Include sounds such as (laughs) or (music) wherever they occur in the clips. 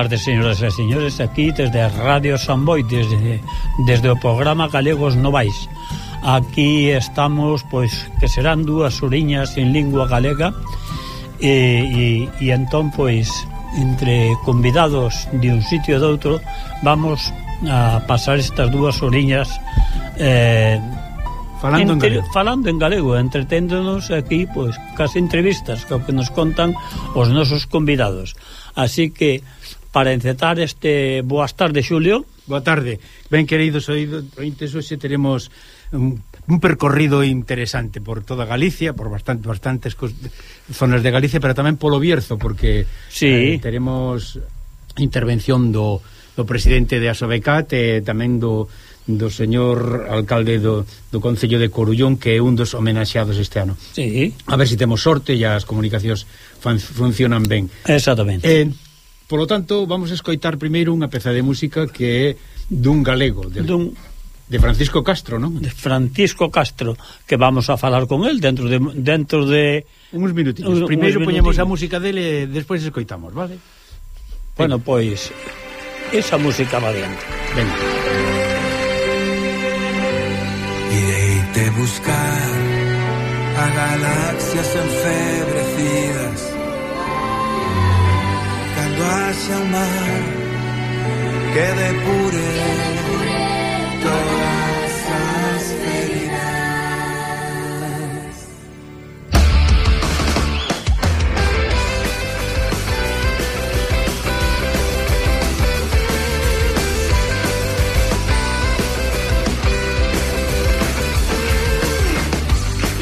tardes, señoras e señores, aquí desde a Radio Samboy, desde, desde o programa Galegos Novais. Aquí estamos, pois, que serán dúas oriñas en lingua galega, e, e, e entón, pois, entre convidados de un sitio e de outro, vamos a pasar estas dúas oriñas eh, falando, entre, en galego. falando en galego, entreténdonos aquí, pois, cas entrevistas que, que nos contan os nosos convidados. Así que para encetar este Boas tardes, Xulio. Boa tarde. Ben, queridos ointes, hoxe teremos un, un percorrido interesante por toda Galicia, por bastante, bastantes zonas de Galicia, pero tamén polo Bierzo, porque sí. eh, teremos intervención do, do presidente de Asobecat e tamén do, do señor alcalde do, do Concello de Corullón, que é un dos homenaxeados este ano. Sí. A ver se si temos sorte e as comunicacións fan, funcionan ben. Exactamente. Eh, Por lo tanto, vamos a escoitar primeiro unha peza de música que é dun galego, de, dun de Francisco Castro, non? De Francisco Castro, que vamos a falar con el dentro de dentro de uns minutiños. Un, primeiro poñemos a música dele e despois escoitamos, vale? Bueno, pois esa música va adiante. Venga. Ireite buscar a galaxias en febre Haxa un mar que depure todas as feridas.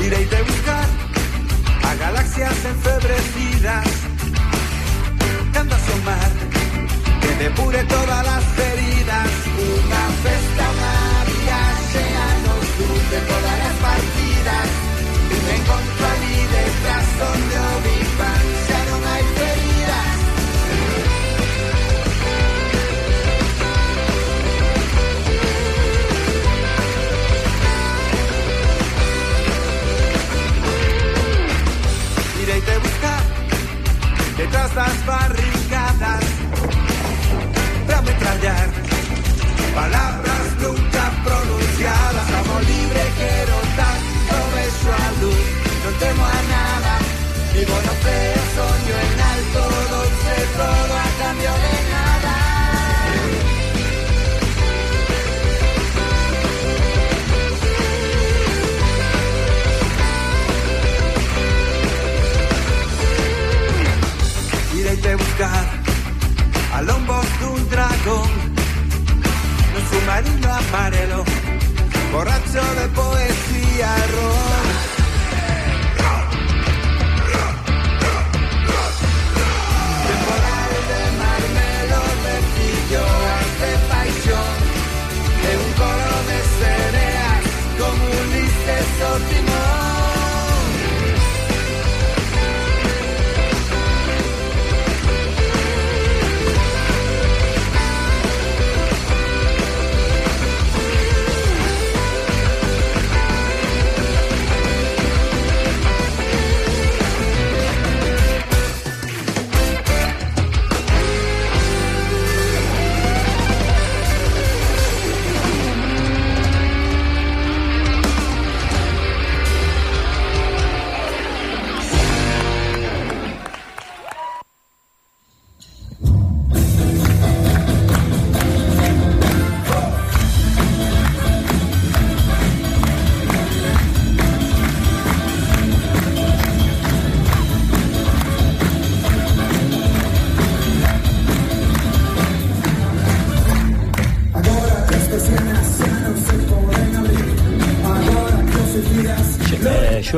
Ireite buscar a galaxias enfebrecidas mar que depure todas las heridas. Una festa María, lleganos tú de todas las partidas. Dime con tu detrás donde oviva, ya no hay heridas. Iré y te buscar detrás las barridas barricadas para palabras nunca pronunciadas. Amo libre, quero tanto beso a luz. Non temo a nada. Vivo no feo, soño en alto. Dulce todo a cambio de nada. Ireite buscar un dragón, un submarino a parelo, borracho de poesía rock.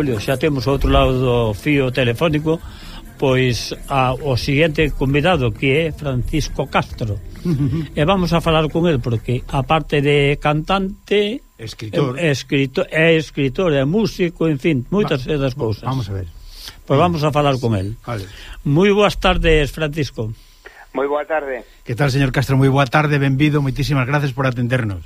Xulio, xa temos outro lado do fío telefónico pois a, o seguinte convidado que é Francisco Castro. (laughs) E vamos a falar con el porque aparte de cantante escritor. Eh, é, é escritor, é, escritor, é músico, en fin, moitas Va, das cousas. vamos a ver. Pois vamos a falar con el vale. moi boas tardes Francisco. Moi boa tarde. Que tal señor Castro, moi boa tarde, benvido moitísimas gracias por atendernos.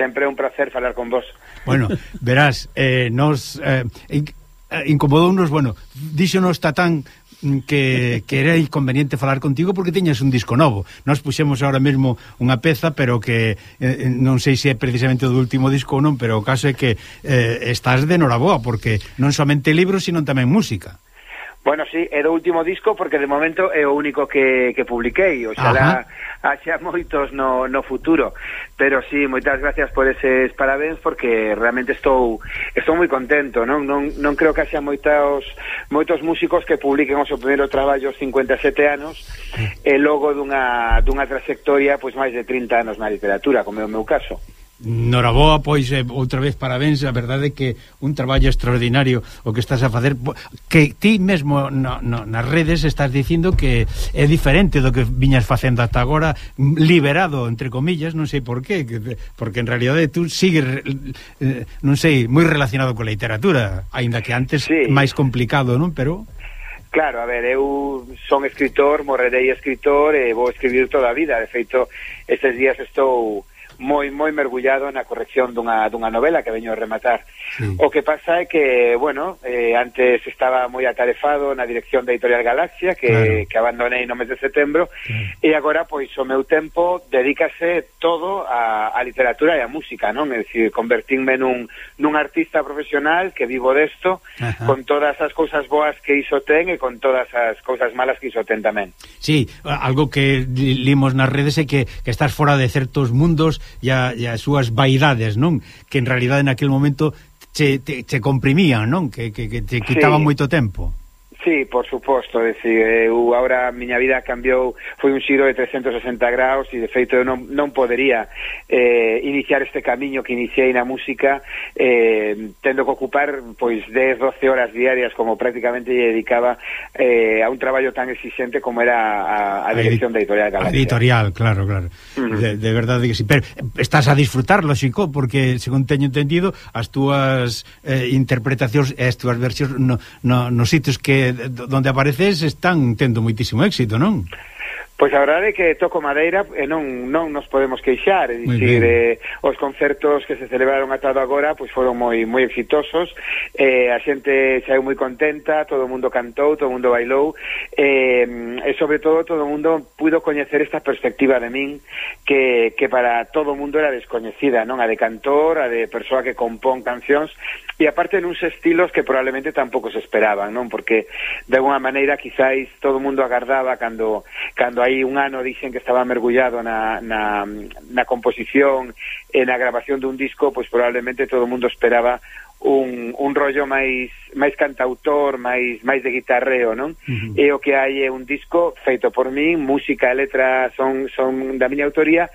Sempre é un placer falar con vos. Bueno, verás, eh, nos eh, eh incomodounos, bueno, díxonos Tatán mm, que, que era inconveniente falar contigo porque teñas un disco novo. Nós puxemos ahora mesmo unha peza, pero que eh, eh non sei se é precisamente do último disco ou non, pero o caso é que eh, estás de noraboa, porque non somente libros, sino tamén música. Bueno, sí, é do último disco porque de momento é o único que, que publiquei. Oxalá haxa moitos no, no futuro. Pero sí, moitas gracias por eses parabéns Porque realmente estou estou moi contento Non, non, non creo que haxa moitos, moitos músicos que publiquen o seu primeiro traballo aos 57 anos E logo dunha, dunha trayectoria pois máis de 30 anos na literatura, como é o meu caso. Noraboa, pois, eh, outra vez parabéns, a verdade é que un traballo extraordinario o que estás a facer, que ti mesmo no, no, nas redes estás dicindo que é diferente do que viñas facendo hasta agora, liberado, entre comillas, non sei por qué, que, porque en realidade tú sigues, eh, non sei, moi relacionado con a literatura, aínda que antes sí. máis complicado, non? Pero... Claro, a ver, eu son escritor, morrerei escritor e vou escribir toda a vida, de feito, estes días estou moi moi mergullado na corrección dunha, dunha novela que veño a rematar. Sí. O que pasa é que, bueno, eh, antes estaba moi atarefado na dirección da Editorial Galaxia, que, claro. que abandonei no mes de setembro, sí. e agora, pois, o meu tempo dedícase todo a, a literatura e a música, non? É dicir, convertirme nun, nun artista profesional que vivo desto, Ajá. con todas as cousas boas que iso ten e con todas as cousas malas que iso ten tamén. Sí, algo que limos nas redes é que, que estás fora de certos mundos e, a, e as súas vaidades, non? Que en realidade naquele momento che, te, che comprimían, non? Que, que, que te quitaban sí. moito tempo. Sí, por suposto, decir, eu agora a miña vida cambiou, foi un xiro de 360 graus e de feito eu non, non podería eh, iniciar este camiño que iniciei na música eh, tendo que ocupar pois 10, 12 horas diarias como prácticamente lle dedicaba eh, a un traballo tan exigente como era a, a dirección da editorial Galaxia. Editorial, claro, claro. Uh -huh. de, de verdade que sí, pero eh, estás a disfrutar, lógico, porque según teño entendido, as túas eh, interpretacións e as túas versións no, no, nos sitios que donde apareces están tendo moitísimo éxito, non? Pois a verdade é que toco madeira e non non nos podemos queixar, é dicir, eh, os concertos que se celebraron atado agora pois foron moi moi exitosos, eh, a xente saiu moi contenta, todo o mundo cantou, todo o mundo bailou, eh, e sobre todo todo o mundo puido coñecer esta perspectiva de min que, que para todo o mundo era descoñecida, non? A de cantor, a de persoa que compón cancións, e aparte nuns estilos que probablemente tampouco se esperaban, non? Porque de alguna maneira quizáis todo o mundo agardaba cando cando hai un ano dixen que estaba mergullado na, na, na composición e na grabación dun disco, pois probablemente todo o mundo esperaba un, un rollo máis máis cantautor, máis máis de guitarreo, non? Uh -huh. E o que hai é un disco feito por min, música e letra son son da miña autoría,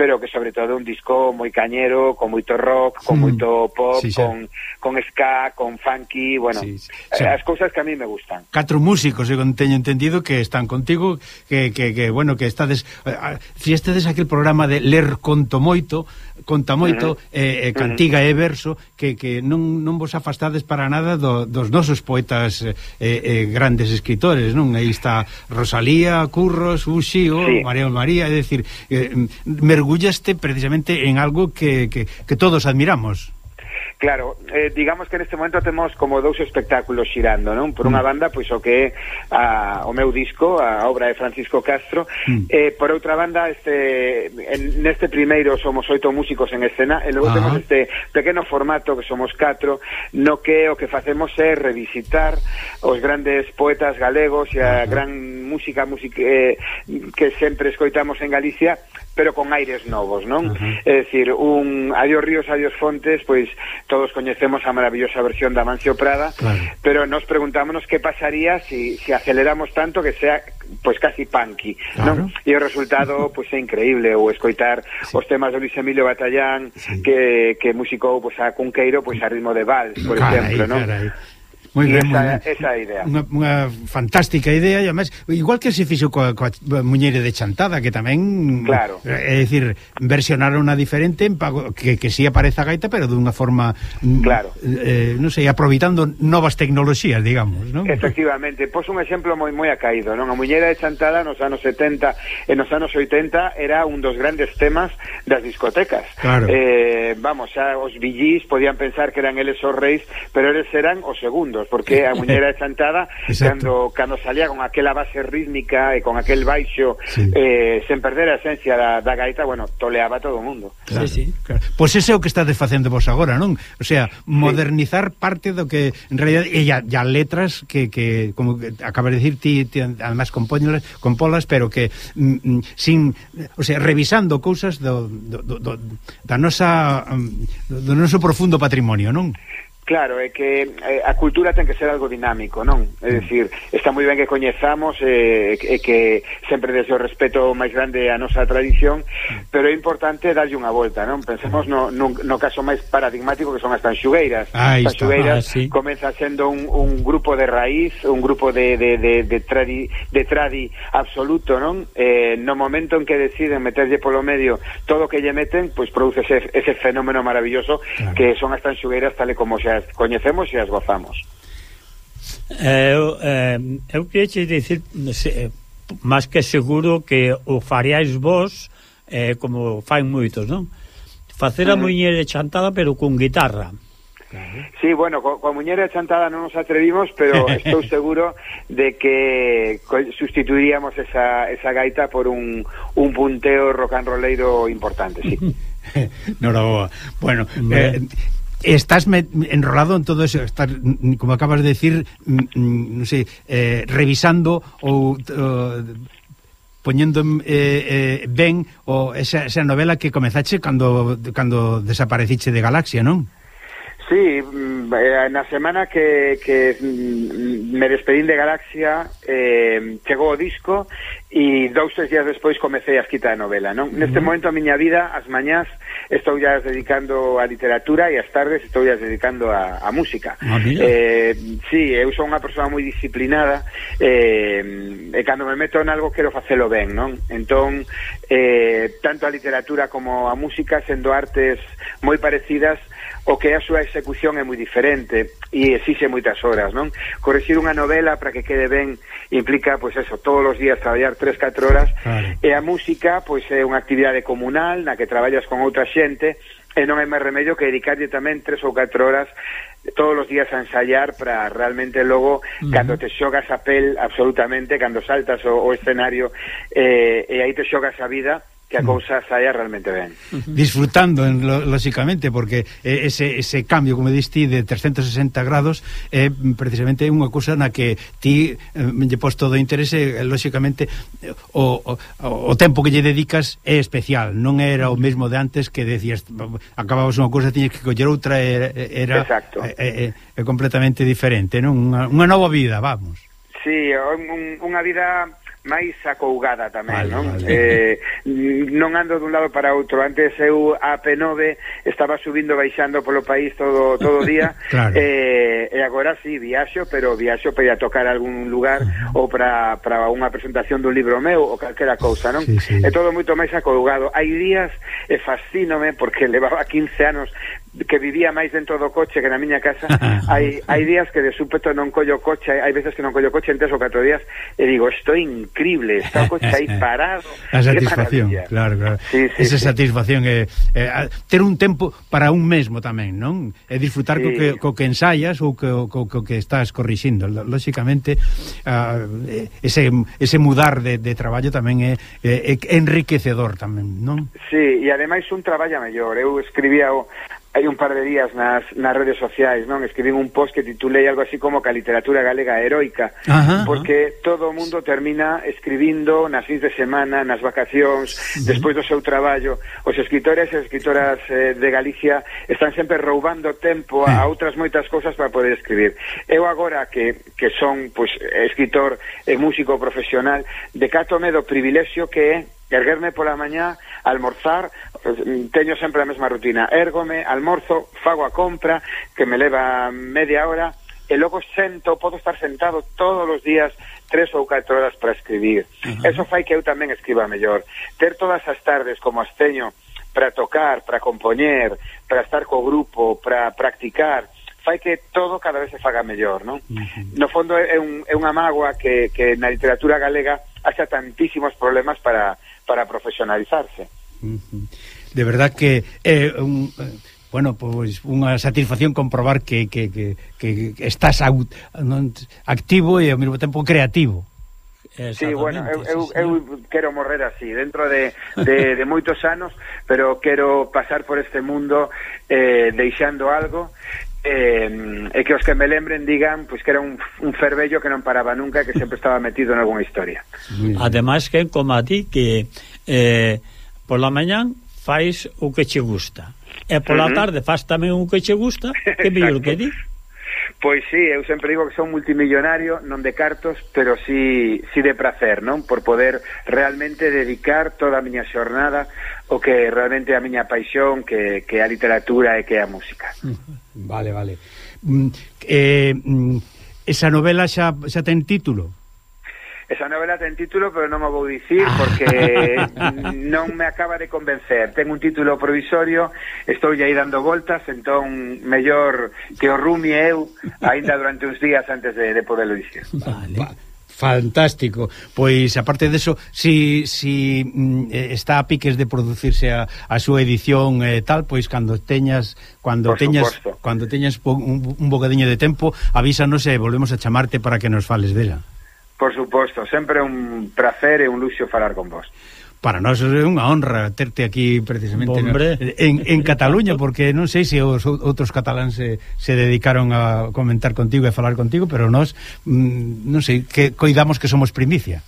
pero que sobre todo un disco moi cañero, con moito rock, con mm. moito pop, sí, con, con ska, con funky, bueno, sí, sí, eh, as cousas que a mí me gustan. Catro músicos, eu teño entendido que están contigo, que, que, que bueno, que estades eh, ah, si estedes aquel programa de ler conto moito, conta moito, uh -huh. eh, eh, cantiga uh -huh. e verso, que, que non, non vos afastades para nada do, dos nosos poetas eh, eh, grandes escritores, non? Aí está Rosalía, Curros, Uxío, sí. María María, é dicir, eh, mm, mergulhar orgullaste precisamente en algo que, que, que todos admiramos. Claro, eh, digamos que neste momento temos como dous espectáculos xirando, non? Por unha mm. banda, pois o que é a, o meu disco, a obra de Francisco Castro, mm. eh, por outra banda, este en, neste primeiro somos oito músicos en escena, e logo ah. temos este pequeno formato que somos catro, no que o que facemos é revisitar os grandes poetas galegos e a ah. gran música, música eh, que sempre escoitamos en Galicia, pero con aires novos, non? Uh -huh. É dicir, un Adiós Ríos, Adiós Fontes, pois todos coñecemos a maravillosa versión da Mancio Prada, claro. pero nos preguntámonos que pasaría se si, si aceleramos tanto que sea pois casi punky, claro. non? E o resultado (laughs) pois é increíble ou escoitar sí. os temas de Luis Emilio Batallán sí. que, que musicou pois a Cunqueiro pois a ritmo de vals, por carai, exemplo, non? Carai. Moi ben, esa, esa é a idea. Unha, unha fantástica idea, e además, igual que se fixo coa, coa Muñeira de Chantada, que tamén... Claro. Eh, é dicir, versionaron unha diferente, que, que si sí aparece a gaita, pero dunha forma... Mm, claro. Eh, non sei, aproveitando novas tecnoloxías, digamos, non? Efectivamente. Pois un exemplo moi moi acaído, non? A Muñeira de Chantada nos anos 70 e nos anos 80 era un dos grandes temas das discotecas. Claro. Eh, vamos, xa os villís podían pensar que eran eles os reis, pero eles eran os segundos segundos porque a muñeira de Chantada cando, cando salía con aquela base rítmica e con aquel baixo sí. eh, sen perder a esencia da, da gaita bueno, toleaba todo o mundo claro, sí, sí. Claro. Pois pues ese é o que estades facendo vos agora, non? O sea, modernizar sí. parte do que en realidad e ya, ya letras que, que como que acabas de decir ti, ti además compóñolas, compolas, pero que mm, mm, sin, o sea, revisando cousas do, do, do, do da nosa mm, do noso profundo patrimonio, non? Claro, é que eh, a cultura ten que ser algo dinámico, non? É mm. dicir, está moi ben que coñezamos eh, e, eh, que sempre desde o respeto máis grande a nosa tradición, mm. pero é importante darlle unha volta, non? Pensemos no, no, no caso máis paradigmático que son as tanxugueiras. Ah, as tanxugueiras ah, sí. comeza sendo un, un grupo de raíz, un grupo de, de, de, de, tradi, de tradi absoluto, non? Eh, no momento en que deciden meterlle polo medio todo o que lle meten, pois produce ese, ese fenómeno maravilloso claro. que son as tanxugueiras tal como xa as coñecemos e as gozamos. Eh, eu, eh, eu queria dicir se, eh, máis que seguro que o faríais vos eh, como fain moitos, non? Facer a uh muñeira chantada pero con guitarra. Sí, bueno, co, coa muñeira chantada non nos atrevimos, pero (laughs) estou seguro de que sustituiríamos esa, esa gaita por un, un punteo rock and rolleiro importante, sí. (laughs) Noraboa. Bueno, eh, estás enrolado en todo eso, estás, mm, como acabas de decir, mm, mm, non sei, eh, revisando ou uh, poñendo eh, eh, ben o esa, esa novela que comezache cando, cando desapareciche de Galaxia, non? Sí, mm, eh, na semana que, que mm, me despedín de Galaxia eh, chegou o disco e dous tres días despois comecei a escrita a novela non? Neste momento a miña vida, as mañás estou ya dedicando a literatura e as tardes estou ya dedicando a, a música ah, eh, Sí, eh, eu son unha persoa moi disciplinada eh, eh e cando me meto en algo quero facelo ben non? Entón, eh, tanto a literatura como a música sendo artes moi parecidas o que a súa execución é moi diferente e exixe moitas horas, non? Corregir unha novela para que quede ben implica, pois eso, todos os días traballar 3-4 horas claro. e a música, pois é unha actividade comunal na que traballas con outra xente e non hai máis remedio que dedicarlle tamén 3 ou 4 horas todos os días a ensayar para realmente logo, uh -huh. cando te xogas a pel absolutamente, cando saltas o, o escenario eh, e aí te xogas a vida que a cousa saia realmente ben. Disfrutando, en, lo, lóxicamente, porque eh, ese, ese cambio, como diste, de 360 grados, é eh, precisamente unha cousa na que ti eh, lle pos todo interese, eh, lóxicamente, o, o, o tempo que lle dedicas é especial, non era o mesmo de antes que decías, acababas unha cousa, tiñes que coller outra, era, era Exacto. É, é, é completamente diferente, non? Unha, unha nova vida, vamos. Sí, un, unha vida máis acougada tamén, vale, non? Vale. Eh, non ando dun lado para outro. Antes eu a P9 estaba subindo baixando polo país todo todo o día. (laughs) claro. eh, e agora sí viaxo, pero viaxo para tocar algún lugar ou para para unha presentación dun libro meu ou calquera cousa, non? Sí, sí. É todo moito máis acougado. Hai días e fascínome porque (laughs) levaba 15 anos que vivía máis dentro do coche que na miña casa, (laughs) hai, hai días que de súpeto non collo coche, hai veces que non collo coche en tres ou catro días, e digo, isto é increíble, está o coche aí (laughs) parado. A satisfacción, claro, claro. Sí, sí, Esa sí. satisfacción é, é eh, ter un tempo para un mesmo tamén, non? E disfrutar sí. co, que, co que ensayas ou co, co, co que estás corrixindo. Lóxicamente, uh, ese, ese mudar de, de traballo tamén é, é, é enriquecedor tamén, non? Sí, e ademais un traballa mellor. Eu escribía o, hai un par de días nas, nas redes sociais, non? Escribín un post que titulei algo así como que a literatura galega heroica, ajá, porque ajá. todo o mundo termina escribindo nas fins de semana, nas vacacións, sí. despois do seu traballo. Os escritores e escritoras eh, de Galicia están sempre roubando tempo a, a outras moitas cousas para poder escribir. Eu agora que, que son pues, escritor e músico profesional, decátome do privilexio que é erguerme pola mañá, almorzar, Mm, teño sempre a mesma rutina ergome, almorzo, fago a compra que me leva media hora e logo sento, podo estar sentado todos os días tres ou catro horas para escribir. Uh -huh. Eso fai que eu tamén escriba mellor. Ter todas as tardes como as teño para tocar, para compoñer, para estar co grupo, para practicar, fai que todo cada vez se faga mellor, non? Uh -huh. No fondo é, un, é unha mágoa que, que na literatura galega haxa tantísimos problemas para, para profesionalizarse. De verdad que é eh, un eh, bueno, pois unha satisfacción comprobar que, que, que, que estás out, non, activo e ao mesmo tempo creativo. Sí, bueno, eu, eu, eu quero morrer así dentro de, de, de moitos anos pero quero pasar por este mundo eh, deixando algo eh, e que os que me lembren digan pois pues, que era un, un fervello que non paraba nunca que sempre estaba metido en alguna historia Ademais, que como a ti que eh, pola mañán fais o que che gusta. E pola uh -huh. tarde faz tamén o que che gusta, (laughs) que mellor que di. Pois sí, eu sempre digo que son multimillonario, non de cartos, pero sí, sí de prazer, non? Por poder realmente dedicar toda a miña xornada o que realmente a miña paixón, que, que a literatura e que a música. Vale, vale. Mm, eh, mm, esa novela xa, xa ten título? Esa novela ten título, pero non o vou dicir porque (laughs) non me acaba de convencer. Ten un título provisorio, estou aí dando voltas, entón mellor que o rumie eu aínda durante uns días antes de, de poderlo dicir. Vale. Fantástico. Pois, aparte deso, si, si mm, eh, está a piques de producirse a, a súa edición eh, tal, pois cando teñas cando Por teñas supuesto. cando teñas un, un bocadiño de tempo, avísanos e volvemos a chamarte para que nos fales dela. Por suposto, sempre un placer e un luxo falar con vos. Para nós é unha honra terte aquí precisamente no, en, en Cataluña porque non sei se os outros cataláns se, se dedicaron a comentar contigo e falar contigo, pero nós mm, non sei, que coidamos que somos primicia.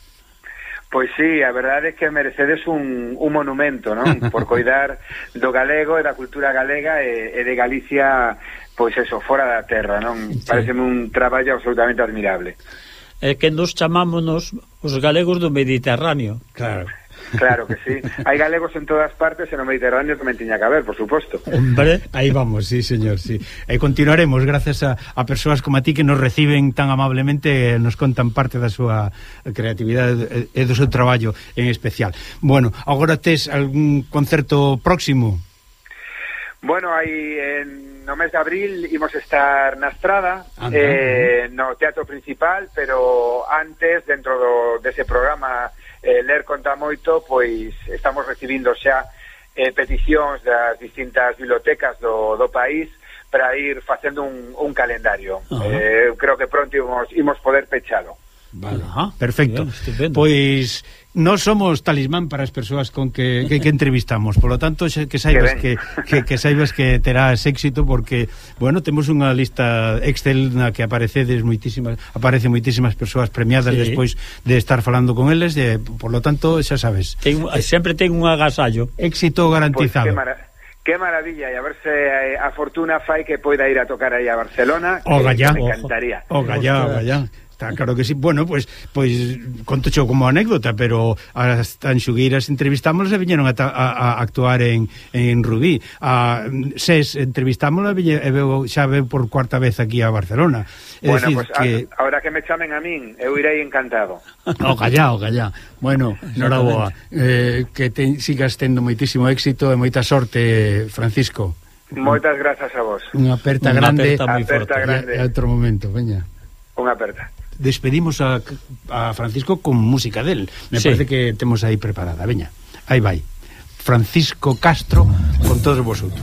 Pois sí, a verdade é que merecedes un, un monumento, non? (laughs) Por coidar do galego e da cultura galega e, e de Galicia, pois eso, fora da terra, non? Sí. Pareceme un traballo absolutamente admirable é que nos chamámonos os galegos do Mediterráneo. Claro. Claro que sí. Hai galegos en todas partes e no Mediterráneo tamén tiña que haber, por suposto. Hombre, aí vamos, sí, señor, sí. E continuaremos gracias a, a persoas como a ti que nos reciben tan amablemente e nos contan parte da súa creatividade e do seu traballo en especial. Bueno, agora tes algún concerto próximo? Bueno, aí en, no mes de abril imos estar na Estrada, Anda. eh, no teatro principal, pero antes, dentro do, dese programa eh, Ler Conta Moito, pois estamos recibindo xa eh, peticións das distintas bibliotecas do, do país para ir facendo un, un calendario. Uh -huh. eh, creo que pronto imos, imos poder pechalo. Vale, Ajá, perfecto. Bien, pois Nós somos talismán para as persoas con que, que, que entrevistamos, polo tanto que saibas que, que, que saibas que terás éxito porque, bueno, temos unha lista Excel na que aparecedes moitísimas, aparece moitísimas persoas premiadas sí. despois de estar falando con eles, e, por lo tanto, xa sabes. Ten, sempre ten un agasallo. Éxito garantizado. Pues. Qué maravilla, e a ver se eh, a fortuna fai que poida ir a tocar aí a Barcelona. O gallá. Me encantaría. O gallá, o gallá. Está claro que sí. Bueno, pois pues, pois pues, contocho como anécdota, pero as tanxugueiras entrevistámolas e viñeron a, a, a actuar en, en Rubí. A Ses entrevistámola e veu, xa veo por cuarta vez aquí a Barcelona. É bueno, decir, pues, que... A, ahora que me chamen a min, eu irei encantado. O callao, callao. Bueno, noraboa. Eh, que te, sigas tendo moitísimo éxito e moita sorte, Francisco. Moitas grazas a vos. Unha aperta grande, aperta, aperta grande. E outro momento, veña. Unha aperta despedimos a, a Francisco con música del. Me sí. parece que temos aí preparada. Veña, aí vai. Francisco Castro con todos vosotros.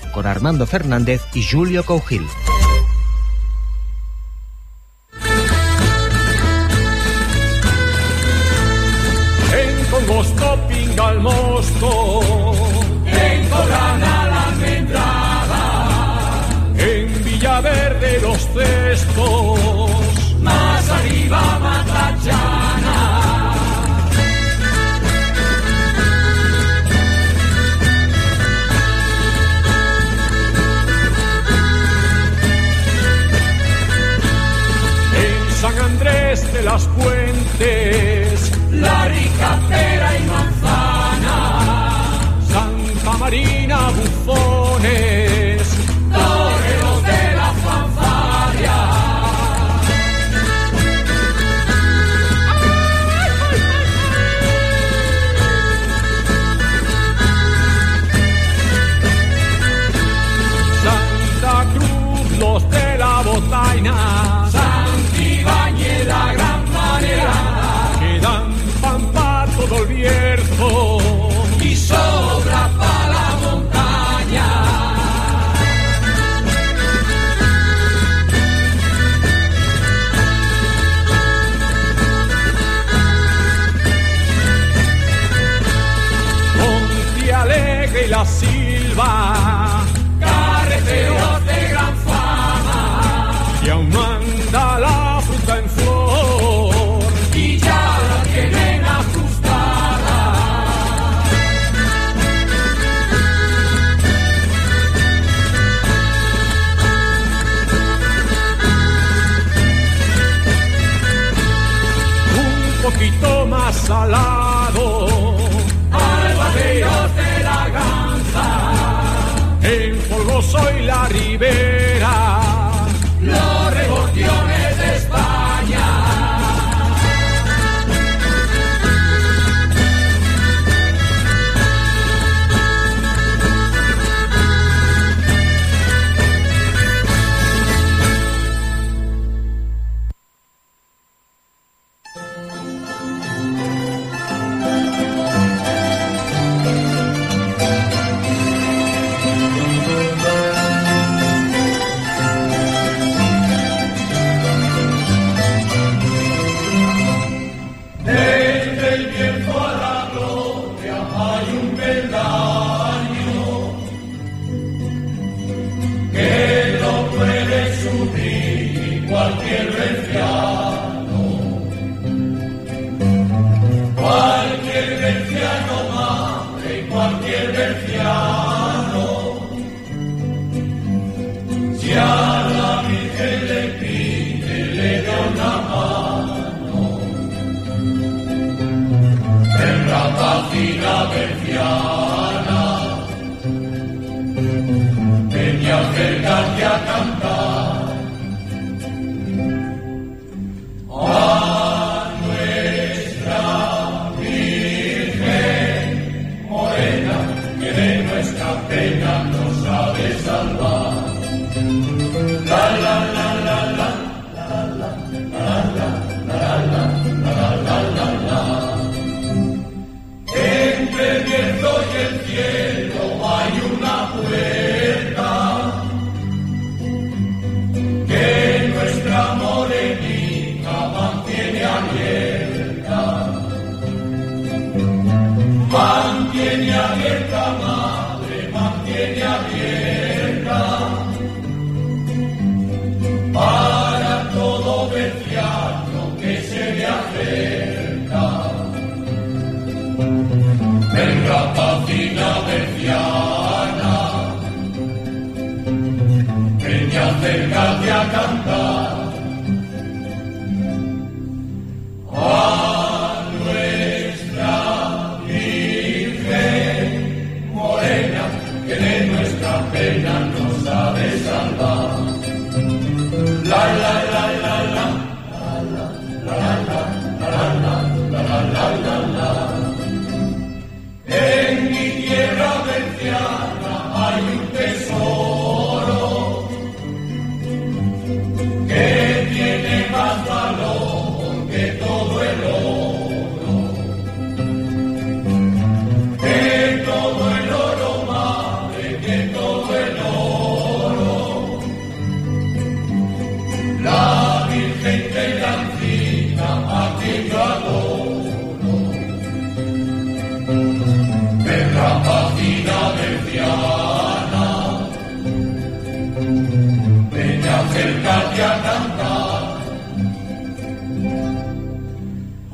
con Armando Fernández y Julio Cougil. Salado. Albadeos de la ganza, en Folgoso y la Ribera,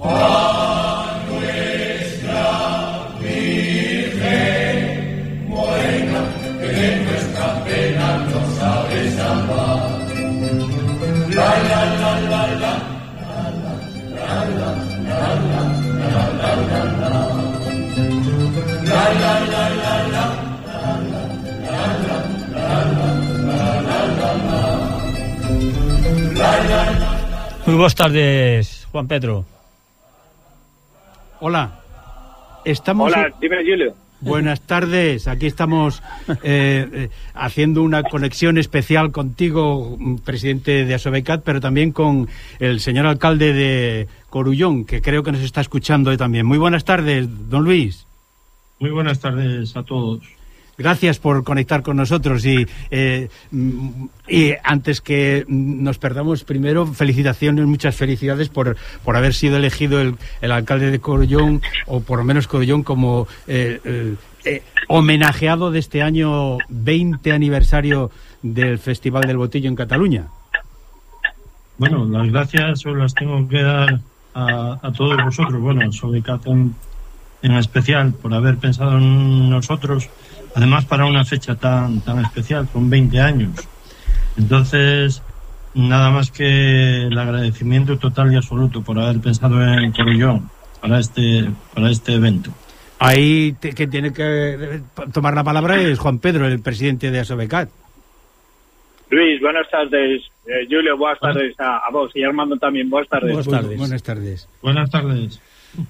Nuestra que nuestra Muy buenas tardes, Juan Pedro. Hola. Estamos Hola, dime Julio. Buenas tardes, aquí estamos eh, eh, haciendo una conexión especial contigo, presidente de Asobecat, pero también con el señor alcalde de Corullón, que creo que nos está escuchando hoy también. Muy buenas tardes, don Luis. Muy buenas tardes a todos. Gracias por conectar con nosotros y, eh, mm, y antes que nos perdamos, primero felicitaciones, muchas felicidades por, por haber sido elegido el, el alcalde de Corullón, o por lo menos Corullón, como eh, eh, eh, homenajeado de este año 20 aniversario del Festival del Botillo en Cataluña. Bueno, las gracias las tengo que dar a, a todos vosotros, bueno, sobre en, en especial, por haber pensado en nosotros, además para una fecha tan, tan especial, con 20 años. Entonces, nada más que el agradecimiento total y absoluto por haber pensado en Corullón para este, para este evento. Ahí te, que tiene que tomar la palabra es Juan Pedro, el presidente de Asobecat. Luis, buenas tardes. Eh, Julio, buenas tardes a, a, vos y Armando también. Buenas tardes. Buenas tardes. Buenas tardes. Buenas tardes.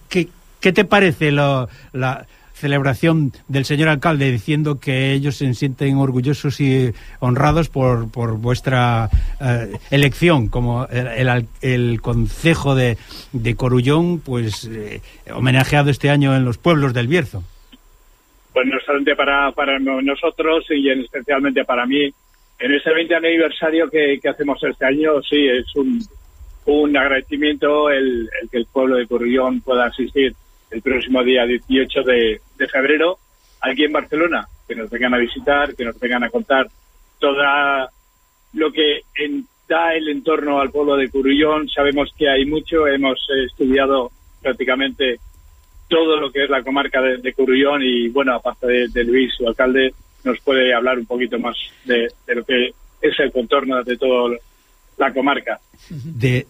¿Qué, qué te parece lo, la celebración del señor alcalde diciendo que ellos se sienten orgullosos y honrados por, por vuestra eh, elección como el, el, el concejo de, de, Corullón, pues eh, homenajeado este año en los pueblos del Bierzo? Pues no solamente para, para nosotros y especialmente para mí, en ese 20 aniversario que, que hacemos este año, sí, es un, un agradecimiento el, el, que el pueblo de Corullón pueda asistir el próximo día 18 de, de, febrero aquí en Barcelona, que nos vengan a visitar, que nos vengan a contar toda lo que en, da el entorno al pueblo de Corullón. Sabemos que hay mucho, hemos estudiado prácticamente todo lo que es la comarca de, de Corullón y bueno, aparte de, de Luis, su alcalde, nos puede hablar un poquito más de, de lo que es el contorno de toda la comarca. De,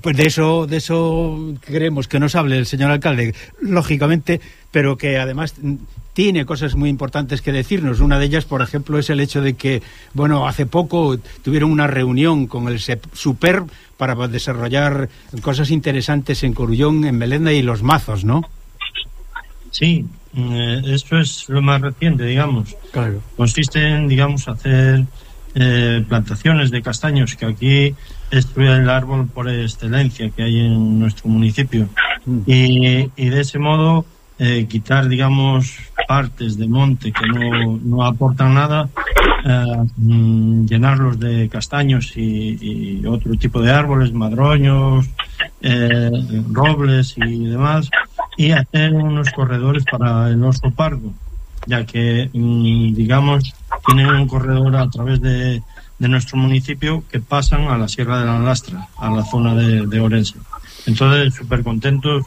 pues de eso, de eso queremos que nos hable el señor alcalde, lógicamente, pero que además tiene cosas muy importantes que decirnos. Una de ellas, por ejemplo, es el hecho de que, bueno, hace poco tuvieron una reunión con el SUPER para desarrollar cosas interesantes en Corullón, en Melenda y Los Mazos, ¿no? Sí, eh, esto es lo más reciente, digamos. Claro. Consiste en, digamos, hacer eh, plantaciones de castaños, que aquí es el árbol por excelencia que hay en nuestro municipio. Mm. Y, y, de ese modo eh, quitar, digamos, partes de monte que no, no aportan nada, eh, mm, llenarlos de castaños y, y, otro tipo de árboles, madroños, eh, robles y demás, y hacer unos corredores para el oso pardo, ya que, mm, digamos, tienen un corredor a través de, de, nuestro municipio que pasan a la Sierra de la Lastra, a la zona de, Orense. Entonces, súper contentos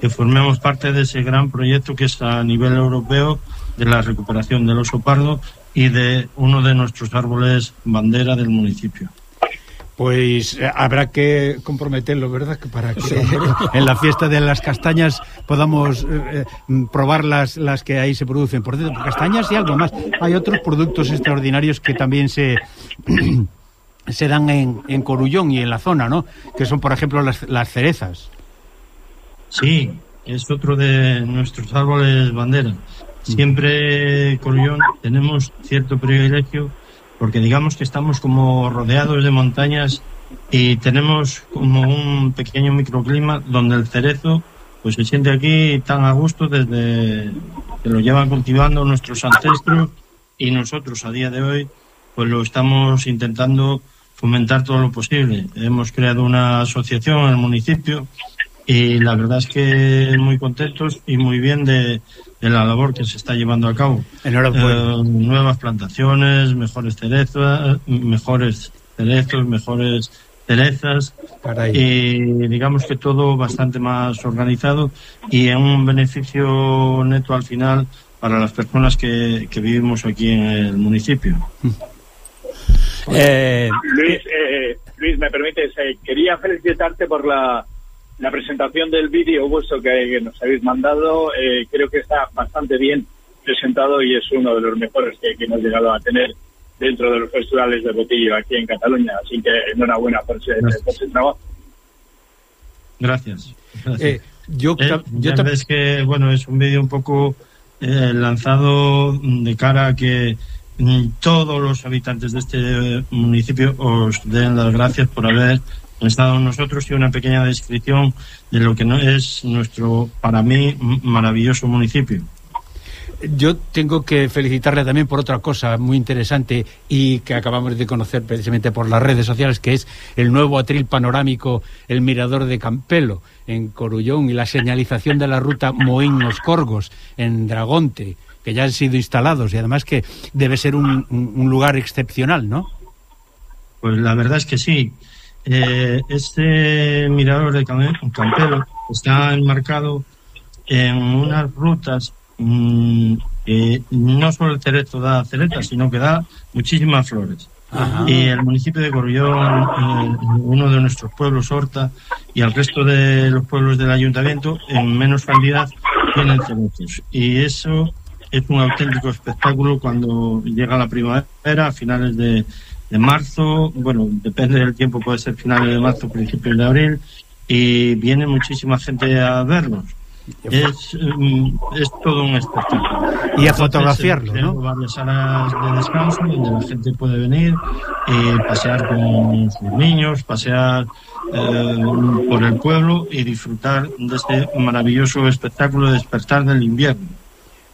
que formemos parte de ese gran proyecto que es a nivel europeo de la recuperación del oso pardo y de uno de nuestros árboles bandera del municipio. Pues eh, habrá que comprometerlo, ¿verdad? Que para que sí. en la fiesta de las castañas podamos eh, probar las, las que ahí se producen. Por cierto, castañas y algo más. Hay otros productos extraordinarios que también se (clears throat) se dan en, en Corullón y en la zona, ¿no? Que son, por ejemplo, las, las cerezas. Sí, es otro de nuestros árboles bandera. Siempre, Corullón, tenemos cierto privilegio porque digamos que estamos como rodeados de montañas y tenemos como un pequeño microclima donde el cerezo pues se siente aquí tan a gusto desde que lo llevan cultivando nuestros ancestros y nosotros a día de hoy pues lo estamos intentando fomentar todo lo posible. Hemos creado una asociación en el municipio y la verdad es que muy contentos y muy bien de, de la labor que se está llevando a cabo. Eh, nuevas plantaciones, mejores cerezas, mejores cerezos, mejores cerezas y digamos que todo bastante más organizado y en un beneficio neto al final para las personas que, que vivimos aquí en el municipio. Eh, Luis, eh, Luis, me permites, eh, quería felicitarte por la la presentación del vídeo vuestro que, que, nos habéis mandado eh, creo que está bastante bien presentado y es uno de los mejores que, que hemos llegado a tener dentro de los festivales de botillo aquí en Cataluña. Así que enhorabuena por ese, por ese trabajo. Gracias. Gracias. Eh, yo, eh, yo ya ves que bueno es un vídeo un poco eh, lanzado de cara a que mm, todos los habitantes de este municipio os den las gracias por haber estado nosotros y una pequeña descripción de lo que no es nuestro, para mí, maravilloso municipio. Yo tengo que felicitarle también por otra cosa muy interesante y que acabamos de conocer precisamente por las redes sociales, que es el nuevo atril panorámico, el mirador de Campelo, en Corullón, y la señalización de la ruta Moín-Los Corgos, en Dragonte, que ya han sido instalados y además que debe ser un, un lugar excepcional, ¿no? Pues la verdad es que sí. Eh, este mirador de Campelo está enmarcado en unas rutas mmm, eh, no solo el cerezo da ceretas, sino que da muchísimas flores. Ajá. Y el municipio de Correllón, eh, uno de nuestros pueblos, Horta, y el resto de los pueblos del ayuntamiento, en menos cantidad, tienen cerezos. Y eso es un auténtico espectáculo cuando llega la primavera, a finales de, de marzo, bueno, depende del tiempo, puede ser finales de marzo, principios de abril, y viene muchísima gente a verlos. Es, mm, es todo un espectáculo. Y a fotografiarlo, eh, ¿no? varias salas de descanso donde la gente puede venir y pasear con sus niños, pasear eh, por el pueblo y disfrutar de este maravilloso espectáculo de despertar del invierno.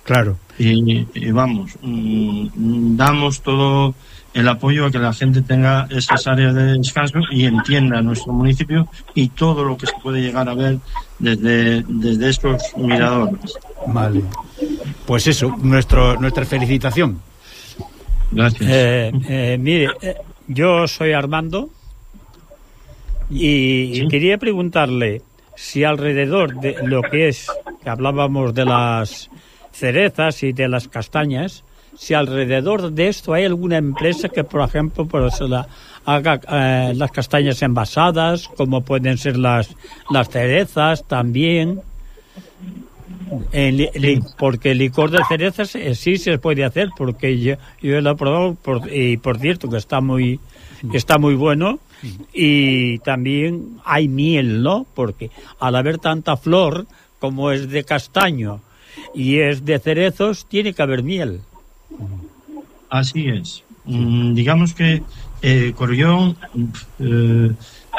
Claro. Y, y vamos, mm, damos todo el apoyo a que la gente tenga esas áreas de descanso y entienda nuestro municipio y todo lo que se puede llegar a ver desde, desde estos miradores. Vale. Pues eso, nuestro, nuestra felicitación. Gracias. Eh, eh, mire, eh, yo soy Armando y Sí. quería preguntarle si alrededor de lo que es, que hablábamos de las cerezas y de las castañas, si alrededor de esto hay alguna empresa que, por ejemplo, pues, la- haga eh, las castañas envasadas, como pueden ser las, las cerezas también. En li- li- porque licor de cerezas eh, sí se puede hacer porque yo, yo lo he probado por- y por cierto que está muy está muy bueno. Y también hay miel no porque al haber tanta flor como es de castaño y es de cerezos tiene que haber miel Así es. Mm, digamos que eh, Corrión, eh,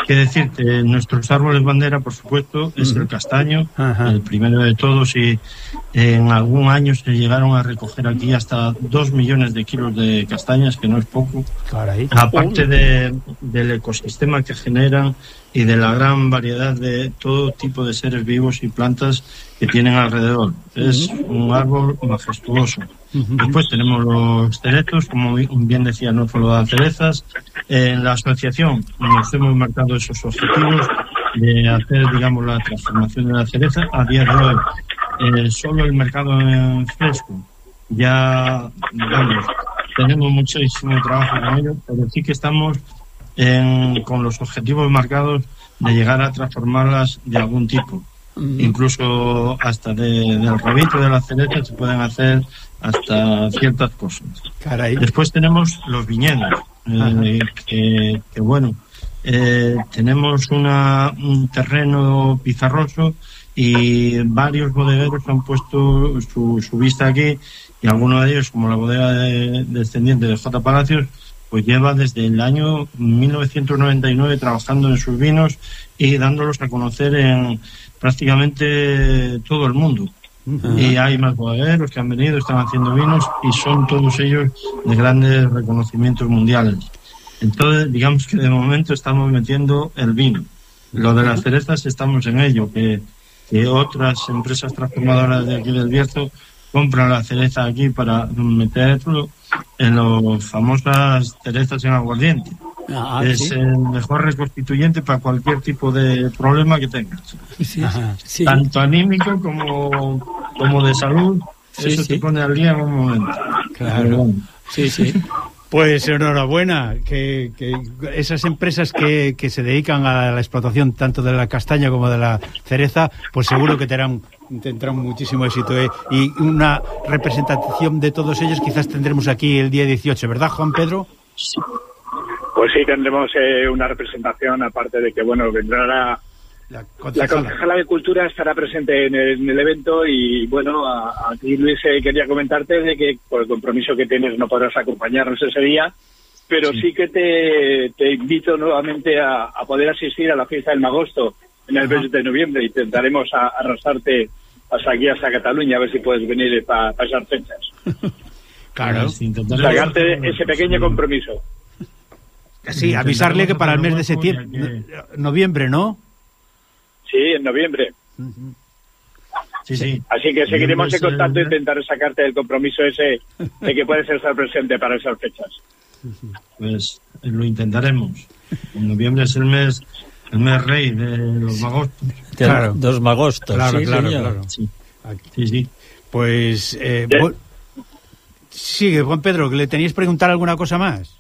que decirte, nuestros árboles bandera, por supuesto, es el castaño, Ajá. el primero de todos, y en algún año se llegaron a recoger aquí hasta dos millones de kilos de castañas, que no es poco. Caray. Aparte de, del ecosistema que generan y de la gran variedad de todo tipo de seres vivos y plantas que tienen alrededor. Es un árbol majestuoso. Después tenemos los cerezos, como bien decía, no solo las cerezas. En la asociación nos hemos marcado esos objetivos de hacer, digamos, la transformación de la cereza. A día de hoy, eh, solo el mercado en fresco ya, digamos, tenemos muchísimo trabajo con ello, pero sí que estamos en- con los objetivos marcados de llegar a transformarlas de algún tipo. Incluso hasta de- del rabito de la cereza se pueden hacer hasta ciertas cosas. Caray. Después tenemos los viñedos, eh, que, que bueno, eh, tenemos una, un terreno pizarroso y varios bodegueros han puesto su, su vista aquí y algunos de ellos, como la bodega de- descendiente de J. Palacios, pues lleva desde el año 1999 trabajando en sus vinos y dándolos a conocer en prácticamente todo el mundo. Y hay más bodegueros que han venido, están haciendo vinos y son todos ellos de grandes reconocimientos mundiales. Entonces, digamos que de momento estamos metiendo el vino. Lo de las cerezas estamos en ello, que, que otras empresas transformadoras de aquí del Bierzo compran la cereza aquí para meterlo en las famosas cerezas en aguardiente. Ah, es sí. el mejor reconstituyente para cualquier tipo de problema que tengas. Sí, sí. Tanto anímico como, como de salud. Sí, eso sí. te pone al día en un momento. Claro. Bueno, sí, sí. Pues enhorabuena, que, que esas empresas que, que se dedican a la explotación tanto de la castaña como de la cereza, pues seguro que tendrán, tendrán muchísimo éxito. ¿eh? Y una representación de todos ellos quizás tendremos aquí el día 18, ¿verdad, Juan Pedro? Pues sí, tendremos eh, una representación, aparte de que, bueno, vendrá la, La la concejala. de Cultura, estará presente en el, en el evento y, bueno, a, a ti, Luis, eh, quería comentarte de que por el compromiso que tienes no podrás acompañarnos ese día, pero sí, que te, te invito nuevamente a, a poder asistir a la fiesta del Magosto en el mes de noviembre. Intentaremos a- arrastrarte hasta aquí, hasta Cataluña, a ver si puedes venir para esas fechas. (laughs) Claro. hacer- ese pequeño sí. compromiso. Sí, avisarle que para el mes de septiembre, hueco, noviembre, ¿no? Sí, en noviembre. Sí, sí. Así que seguiremos en contacto e mes- intentar sacarte el compromiso ese de que puedes estar presente para esas fechas. Pues eh, lo intentaremos. En noviembre es el mes, el mes rey de los magostos. De Claro. Dos magostos. Claro, sí, claro, señor. claro. Sí, sí, sí. Pues, eh, bu- sigue, Juan Pedro, que le teníais preguntar alguna cosa más.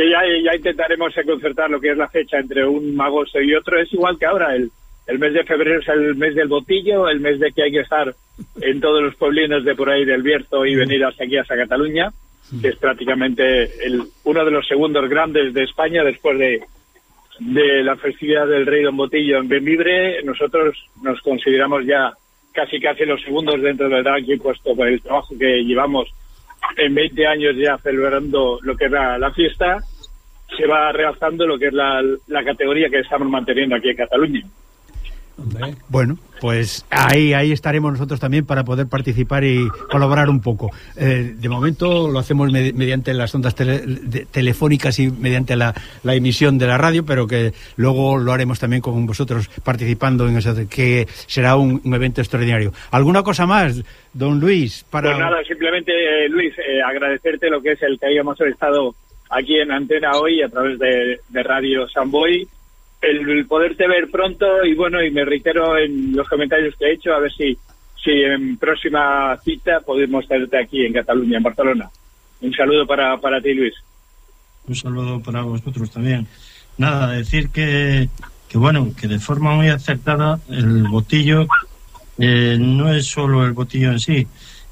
Que ya, intentaremos concertar lo que es la fecha entre un agosto y otro. Es igual que ahora, el, el mes de febrero es el mes del botillo, el mes de que hay que estar en todos los pueblinos de por ahí del Bierzo y venir hasta aquí, hasta Cataluña, que es prácticamente el, uno de los segundos grandes de España después de, de la festividad del Rey Don Botillo en Benvibre. Nosotros nos consideramos ya casi casi los segundos dentro del ranking, puesto por el trabajo que llevamos en 20 años ya celebrando lo que es la, la fiesta, se va realzando lo que es la, la categoría que estamos manteniendo aquí en Cataluña. Bueno, pues ahí ahí estaremos nosotros también para poder participar y colaborar un poco. Eh, de momento lo hacemos med mediante las ondas tele de, telefónicas y mediante la, la, emisión de la radio, pero que luego lo haremos también con vosotros participando en eso, que será un, un evento extraordinario. ¿Alguna cosa más, don Luis? Para... Pues nada, simplemente, eh, Luis, eh, agradecerte lo que es el que hayamos estado aquí en Antena hoy a través de, de Radio Samboy el poderte ver pronto y bueno, y me reitero en los comentarios que he hecho, a ver si, si en próxima cita podemos tenerte aquí en Cataluña, en Barcelona. Un saludo para, para ti, Luis. Un saludo para vosotros también. Nada, decir que, que bueno, que de forma muy acertada el botillo eh, no es solo el botillo en sí.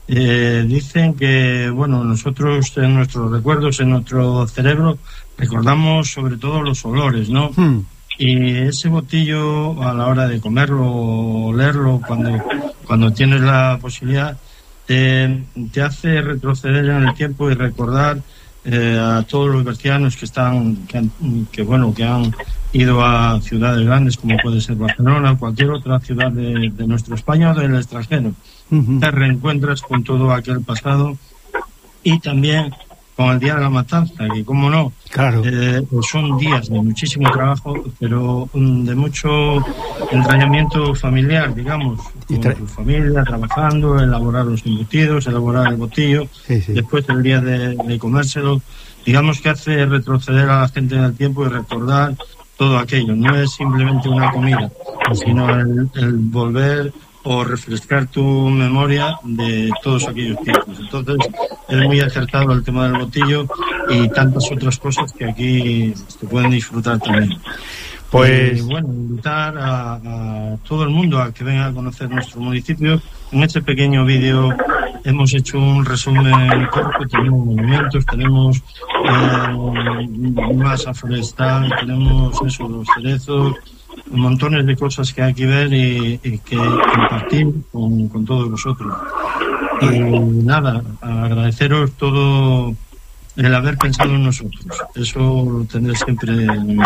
Eh, dicen que, bueno, nosotros en nuestros recuerdos, en nuestro cerebro, recordamos sobre todo los olores, ¿no? Hmm y ese botillo a la hora de comerlo o leerlo cuando, cuando tienes la posibilidad te, te hace retroceder en el tiempo y recordar eh, a todos los bercianos que están que, han, que, bueno que han ido a ciudades grandes como puede ser Barcelona o cualquier otra ciudad de, de nuestra España o del extranjero uh -huh. te reencuentras con todo aquel pasado y también con el Día de la Matanza, que como no, claro. eh, pues son días de muchísimo trabajo, pero um, de mucho entrañamiento familiar, digamos, con tu familia, trabajando, elaborar los embutidos, elaborar el botillo, sí, sí. después el día de, de comérselo, digamos que hace retroceder a la gente en el tiempo y recordar todo aquello, no es simplemente una comida, sino el, el volver o refrescar tu memoria de todos aquellos tiempos. Entonces, es muy acertado el tema del botillo y tantas otras cosas que aquí se pueden disfrutar también. Pues y, bueno, invitar a, a, todo el mundo a que venga a conocer nuestro municipio. En este pequeño vídeo hemos hecho un resumen corto, tenemos monumentos, tenemos eh, masa forestal, tenemos eso, los cerezos, montones de cosas que hay que ver y, que compartir con, todos vosotros. Y nada, agradeceros todo el haber pensado en nosotros. Eso lo tendré siempre en.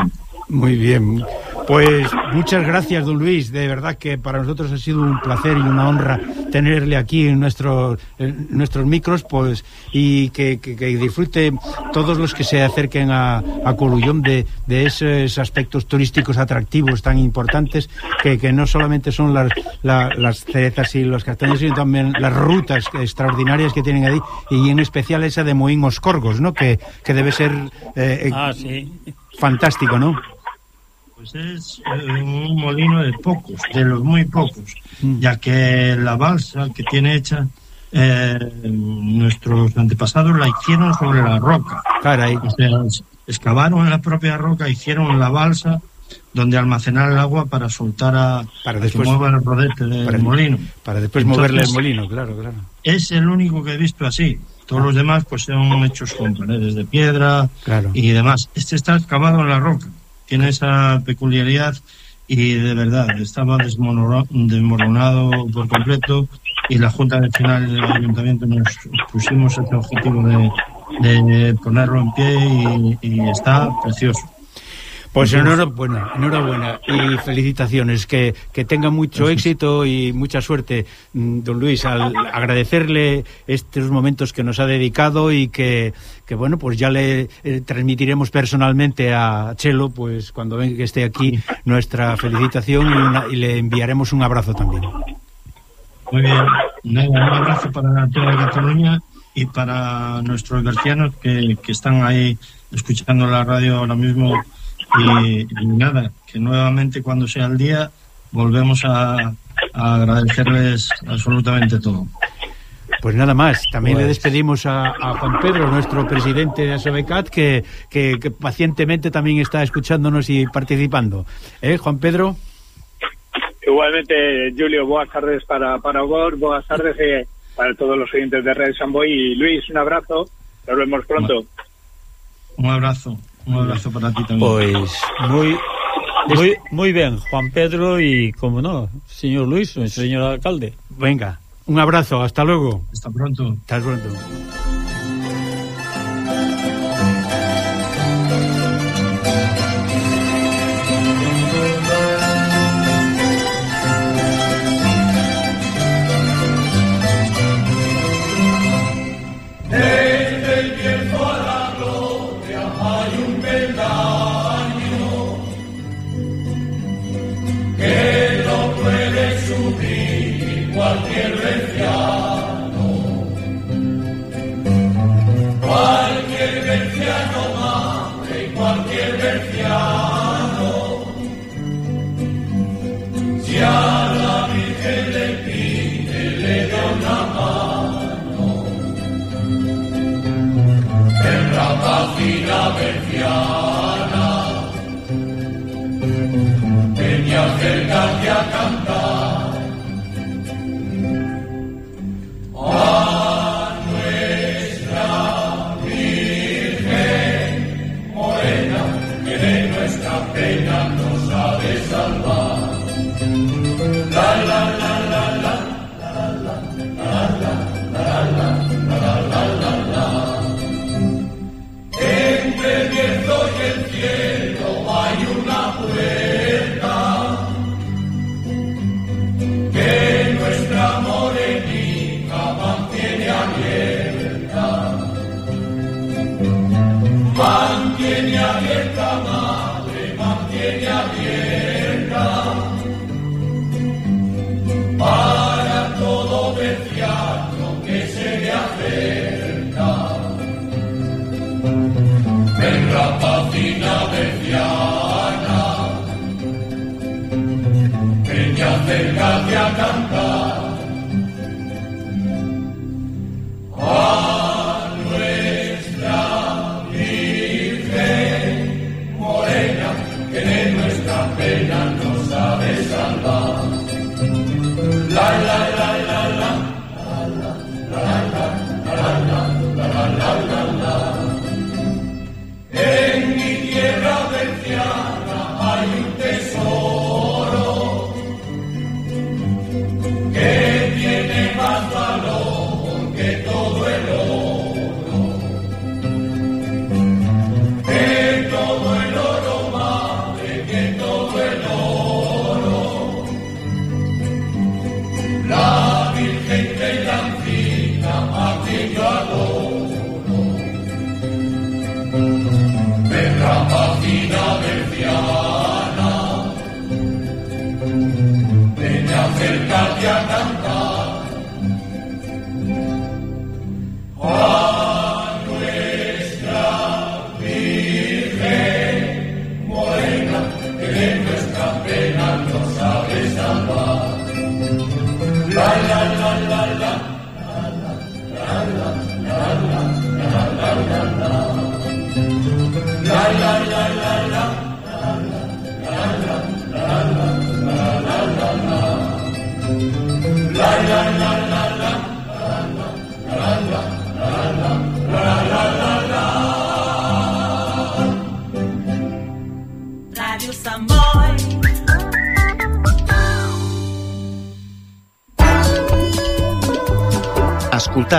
Muy bien. Pues muchas gracias, don Luis. De verdad que para nosotros ha sido un placer y una honra tenerle aquí en, nuestro, en nuestros micros pues y que, que, que, disfrute todos los que se acerquen a, a Colullón de, de, esos aspectos turísticos atractivos tan importantes que, que no solamente son las, la, las cerezas y los castaños, sino también las rutas extraordinarias que tienen ahí y en especial esa de Moín Oscorgos, ¿no? Que, que debe ser eh, ah, sí. fantástico, ¿no? Pues es eh, un molino de pocos, de los muy pocos, mm. ya que la balsa que tiene hecha eh, nuestros antepasados la hicieron sobre la roca. Caray. O sea, excavaron en la propia roca, hicieron la balsa donde almacenar el agua para soltar a para después, que mueva el rodete del para, molino. Para después Entonces, moverle el molino, claro, claro. Es el único que he visto así. Todos los demás pues son hechos con paredes de piedra claro. y demás. Este está excavado en la roca tiene esa peculiaridad y de verdad estaba desmoronado por completo y la Junta de del Ayuntamiento nos pusimos ese objetivo de, ponerlo en pie y está precioso. Pues enhorabuena, enhorabuena y felicitaciones, que, que tenga mucho éxito y mucha suerte, mm, don Luis, al agradecerle estos momentos que nos ha dedicado y que, que bueno, pues ya le eh, transmitiremos personalmente a Chelo, pues cuando venga que esté aquí, nuestra felicitación y, una, y le enviaremos un abrazo también. Muy bien, Nada, un abrazo para toda Cataluña y para nuestros bercianos que, que están ahí escuchando la radio ahora mismo y, y, nada, que nuevamente cuando sea el día volvemos a, a agradecerles absolutamente todo. Pues nada más, también pues... le despedimos a, a, Juan Pedro, nuestro presidente de ASOBECAT, que, que, que, pacientemente también está escuchándonos y participando. ¿Eh, Juan Pedro? Igualmente, Julio, buenas tardes para, para vos, buenas tardes eh, para todos los oyentes de Red Samboy y Luis, un abrazo, nos vemos pronto. Un abrazo, Un abrazo para ti tamén. Pois, moi moi moi ben, Juan Pedro e como no, señor Luis, señor alcalde. Venga, un abrazo, hasta logo. Hasta pronto. Hasta pronto. A cantar. A nuestra Virgen morena, que de nuestra pena nos ha de salvar.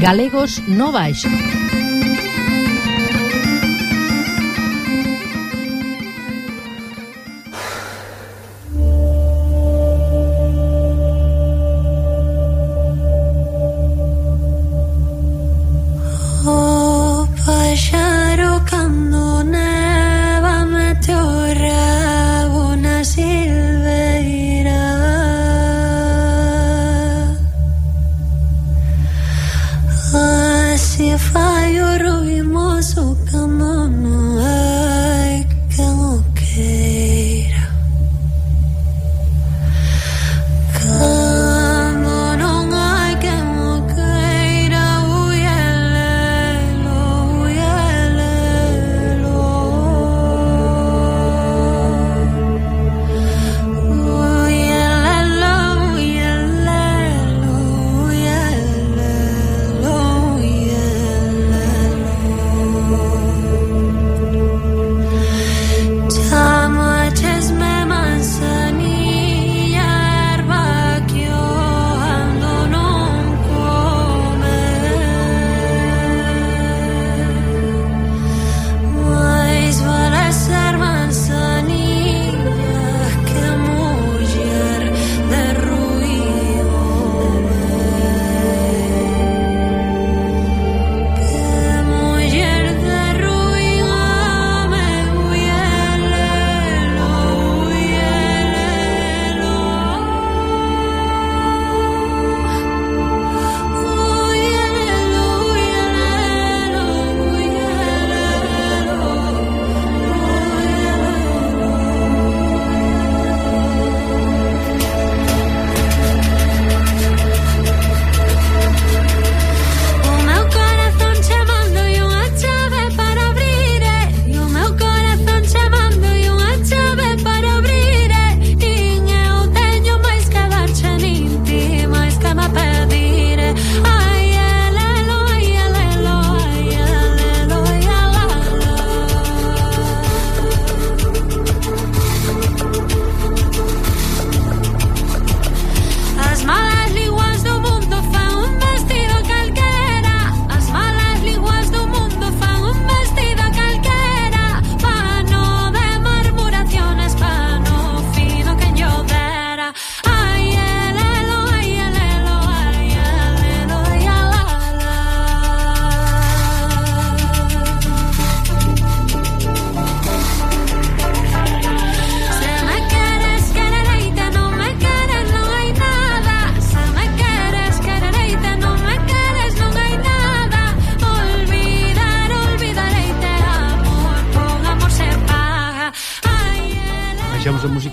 Galegos no baixo.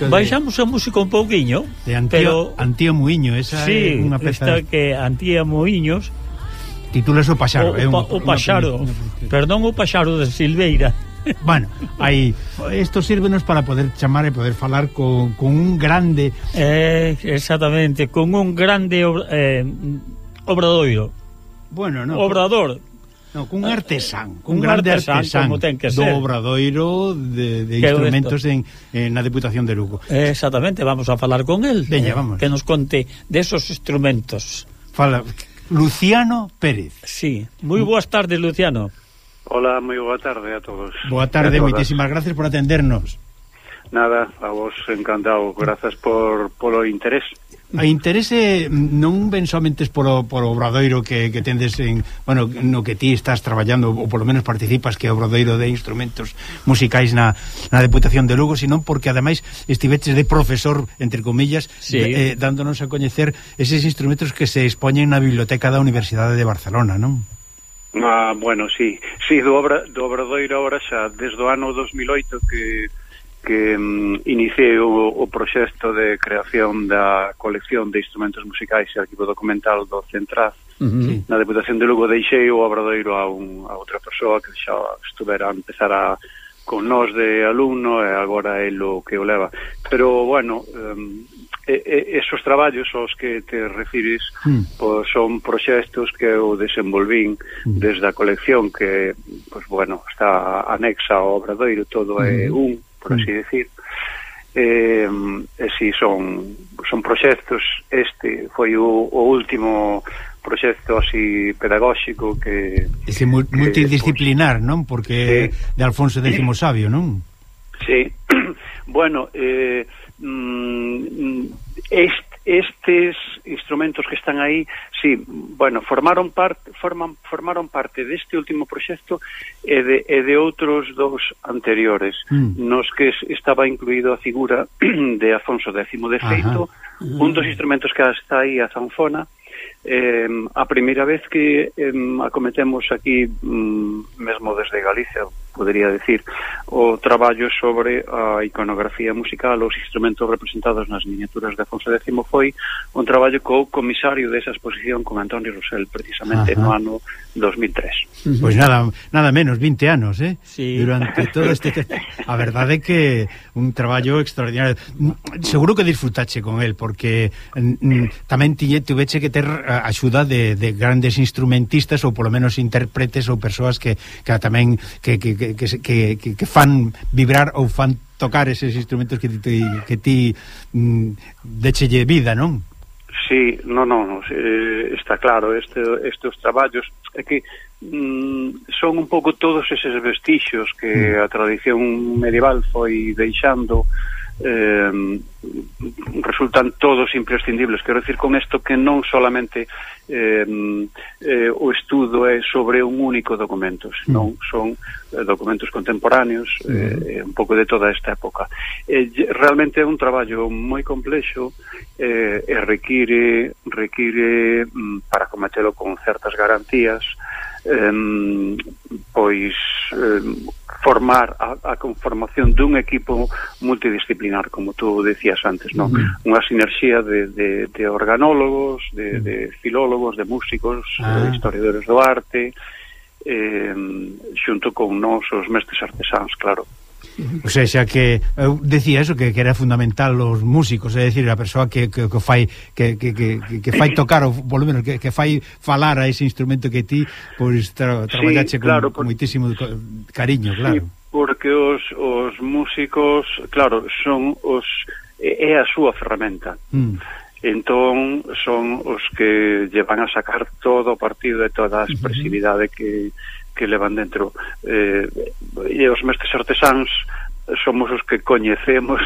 música de... Baixamos a música un pouquiño De Antía, pero... Antía Muiño, esa sí, é unha peza esta que Antía Moiños Titúlase o paxaro o, é unha- pa- o unha paxaro película. Perdón, o paxaro de Silveira. (laughs) Bueno, aí Isto sírvenos para poder chamar e poder falar con, con un grande eh, Exactamente, con un grande obra- eh, obradoiro. Bueno, no, Obrador. No, cun ah. artesán, cun, un grande artesán, artesán como ten que ser. do obradoiro de, de instrumentos en, en na Deputación de Lugo. Exactamente, vamos a falar con el. Veña, vamos. Que nos conte de esos instrumentos. Fala Luciano Pérez. Sí, moi boas tardes, Luciano. Hola, moi boa tarde a todos. Boa tarde, moitísimas gracias por atendernos. Nada, a vos encantado. Grazas por polo interés. A interese non ven somente polo, polo obradoiro que, que tendes en, bueno, no que ti estás traballando ou polo menos participas que é o obradoiro de instrumentos musicais na, na Deputación de Lugo, senón porque ademais estiveches de profesor, entre comillas, sí. de, eh, dándonos a coñecer eses instrumentos que se expoñen na biblioteca da Universidade de Barcelona, non? Ah, bueno, sí. Sí, do, obra, do obradoiro ahora xa desde o ano 2008 que que mm, iniciei o, o proxecto de creación da colección de instrumentos musicais e arquivo documental do Centraz uh -huh. na Deputación de Lugo deixei o abradoiro a, un, a outra persoa que xa estuvera a empezar a con nós de alumno e agora é o que o leva pero bueno um, e, e, esos traballos aos que te refires mm. pois son proxectos que eu desenvolvín mm. desde a colección que pois bueno, está anexa ao Obradoiro todo mm. é un por así decir eh, e si son, son proxectos este foi o, o último proxecto así pedagóxico que... Ese mul que, multidisciplinar, non? Porque sí. de Alfonso X Sabio, non? Sí. (clears throat) bueno, eh, mm, mm este Estes instrumentos que están aí, sí, bueno, formaron parte forman formaron parte deste último proxecto e de, e de outros dos anteriores, mm. nos que estaba incluído a figura (clears throat) de Afonso X. De feito, Ajá. un dos instrumentos que está aí a zanfona, eh, a primeira vez que eh, acometemos aquí mm, mesmo desde Galicia, podería decir, o traballo sobre a iconografía musical, os instrumentos representados nas miniaturas de Afonso X foi un traballo co comisario desa exposición con Antonio Rosell precisamente Ajá. no ano 2003. Pois pues nada, nada menos, 20 anos, eh? Sí. Durante todo este A verdade é que un traballo extraordinario. Seguro que disfrutache con el porque mm, mm, tamén tiñe tuveche que ter eh, axuda de, de grandes instrumentistas ou polo menos intérpretes ou persoas que, que tamén que, que, que que, que, que, que fan vibrar ou fan tocar eses instrumentos que ti, que ti mm, dechelle vida, non? Sí, non, non, no, eh, está claro, este, estes traballos é que mm, son un pouco todos eses vestixios que mm. a tradición medieval foi deixando eh, resultan todos imprescindibles. Quero decir con isto que non solamente eh, eh, o estudo é sobre un único documento, senón mm. son eh, documentos contemporáneos, mm. eh, eh, un pouco de toda esta época. Eh, realmente é un traballo moi complexo eh, e require, require mm, para cometelo con certas garantías, em, pois um, formar a, a conformación dun equipo multidisciplinar, como tú decías antes, non? Uh -huh. Unha sinerxía de, de, de organólogos, de, mm. de filólogos, de músicos, ah. de historiadores do arte, eh, xunto con nós os mestres artesáns, claro. O sea, xa que eu decía eso que, que era fundamental os músicos, é dicir, a persoa que, que, que fai que, que, que, que fai tocar ou polo menos que, que fai falar a ese instrumento que ti pois tra, traballache sí, claro, con, por... con moitísimo cariño, claro. Sí, porque os, os músicos, claro, son os é a súa ferramenta. Mm. Entón son os que lle van a sacar todo o partido de toda a expresividade que que levan dentro eh, e os mestres artesáns somos os que coñecemos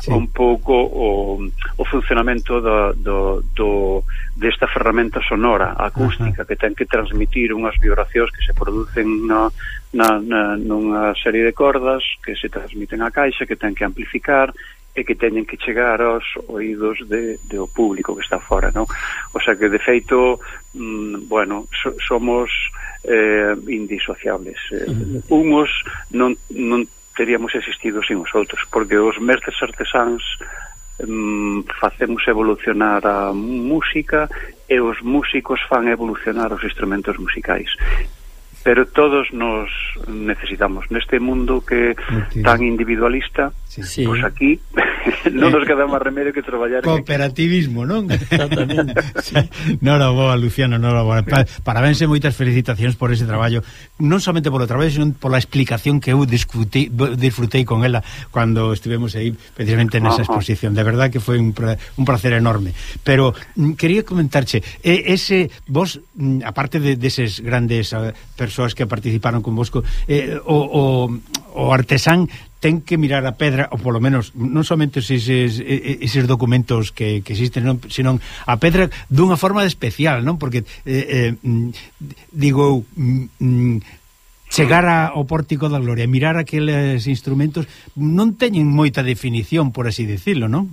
sí. un pouco o, o funcionamento da, do, do, desta ferramenta sonora acústica Ajá. que ten que transmitir unhas vibracións que se producen na, na, na, nunha serie de cordas que se transmiten á caixa que ten que amplificar e que teñen que chegar aos oídos de, de o público que está fora, non? O sea que, de feito, mm, bueno, so, somos eh, indisociables. Eh, unhos non, non teríamos existido sin os outros, porque os mestres artesáns mm, facemos evolucionar a música e os músicos fan evolucionar os instrumentos musicais pero todos nos necesitamos neste mundo que tan individualista sí. sí. Pois aquí (laughs) non eh, nos queda máis remedio que traballar Cooperativismo, non? (laughs) Exactamente sí. Nora boa, Luciano, nora boa pa, Parabéns e moitas felicitacións por ese traballo Non somente polo traballo, senón pola explicación que eu discutí, disfrutei con ela Cando estivemos aí precisamente nesa exposición De verdad que foi un, pra, un placer enorme Pero mm, quería comentarche Ese, vos, mm, aparte de, deses grandes eh, persoas que participaron con vosco eh, o, o, o artesán ten que mirar a pedra, ou polo menos non somente eses, eses documentos que, que existen, non, senón a pedra dunha forma especial, non? Porque eh, eh, mm, digo mm, mm, chegar ao pórtico da gloria, mirar aqueles instrumentos non teñen moita definición, por así dicirlo, non?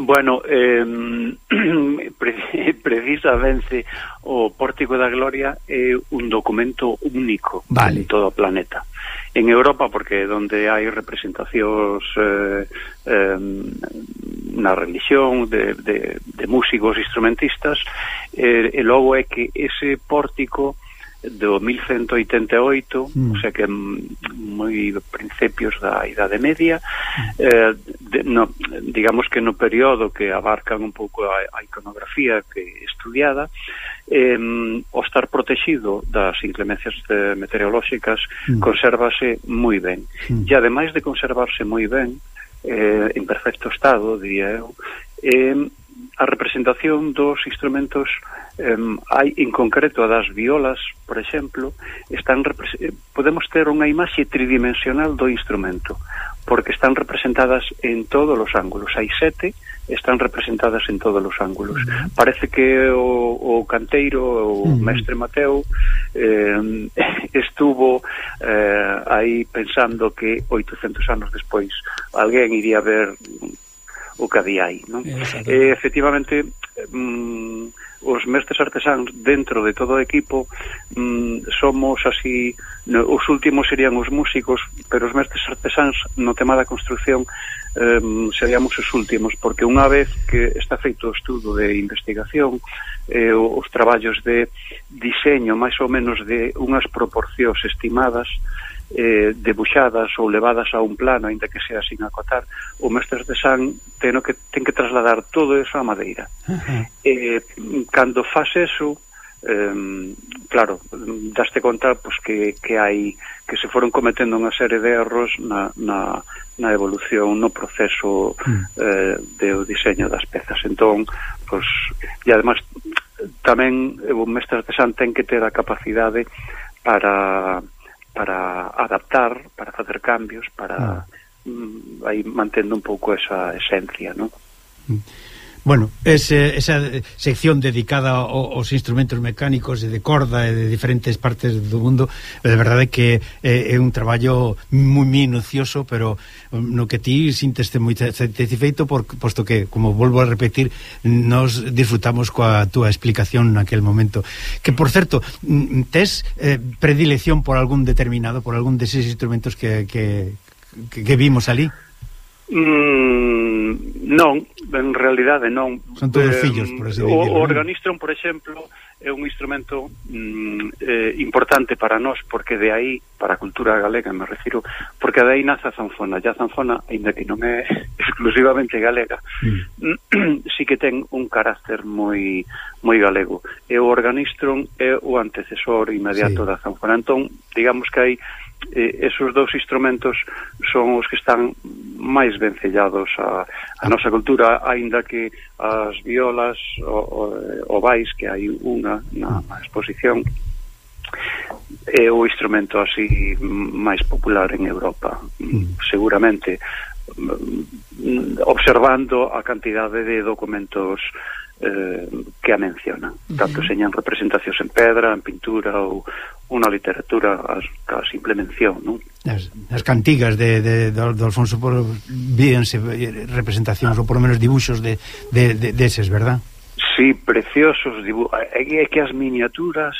Bueno, eh, (clears throat) pre (laughs) precisamente o Pórtico da Gloria é un documento único vale. en todo o planeta en Europa porque donde hai representacións eh, eh, na religión de, de, de músicos instrumentistas eh, e logo é que ese pórtico eh, do 1188, mm. o sea que moi principios da Idade Media, hmm. eh, de, no, digamos que no período que abarcan un pouco a, a iconografía que estudiada, eh, o estar protegido das inclemencias de, meteorolóxicas mm. consérvase moi ben. Mm. E ademais de conservarse moi ben, eh, en perfecto estado, diría eu, eh, a representación dos instrumentos eh, hai en concreto a das violas, por exemplo, están eh, podemos ter unha imaxe tridimensional do instrumento, porque están representadas en todos os ángulos. Hai sete, están representadas en todos os ángulos. Uh -huh. Parece que o, o canteiro, o uh -huh. mestre Mateo, eh, (laughs) estuvo eh, aí pensando que 800 anos despois alguén iría ver o que había aí, non? E eh, efectivamente mm, os mestres artesáns dentro de todo o equipo mm, somos así no, os últimos serían os músicos, pero os mestres artesáns no tema da construcción eh, seríamos os últimos, porque unha vez que está feito o estudo de investigación, eh, os traballos de diseño máis ou menos de unhas proporcións estimadas, eh, debuxadas ou levadas a un plano, aínda que sea sin acotar, o mestre de San ten que, ten que trasladar todo eso á madeira. Uh -huh. eh, cando faz eso, eh, claro, daste conta pues, que, que hai que se foron cometendo unha serie de erros na, na, na evolución, no proceso mm. eh, de o diseño das pezas. Entón, pues, e además tamén eh, o mestre artesán ten que ter a capacidade para para adaptar, para facer cambios, para ah. mm, aí mantendo un pouco esa esencia, non? Mm. Bueno, ese, esa sección dedicada ao, aos instrumentos mecánicos e de corda e de diferentes partes do mundo, de verdade que é, é un traballo moi minucioso, pero mm, no que ti sinteste moi satisfeito, por, posto que, como volvo a repetir, nos disfrutamos coa túa explicación naquel momento. Que, por certo, mm, tes eh, predilección por algún determinado, por algún deses instrumentos que, que, que vimos ali? Mm, non, en realidade non. Son todos eh, fillos, por así dicirlo. O, o organistron, por exemplo, é un instrumento mm, eh, importante para nós, porque de aí, para a cultura galega me refiro, porque de aí nace a zanfona. Ya a zanfona, ainda que non é (laughs) exclusivamente galega, mm. (clears throat) sí que ten un carácter moi moi galego. E o organistron é o antecesor inmediato sí. da zanfona. Entón, digamos que hai eh, esos dous instrumentos son os que están máis vencellados a, a nosa cultura, aínda que as violas o, o, o vais, que hai unha na, na exposición, é o instrumento así máis popular en Europa. Mm. Seguramente observando a cantidade de documentos eh, que a mencionan. Tanto señan representacións en pedra, en pintura ou unha literatura as, a simple mención, non? As, as cantigas de, de, de, de Alfonso por, vídense eh, representacións ou por lo menos dibuxos de, de, de, deses, verdad? Sí, preciosos dibuxos. Eh, é que as miniaturas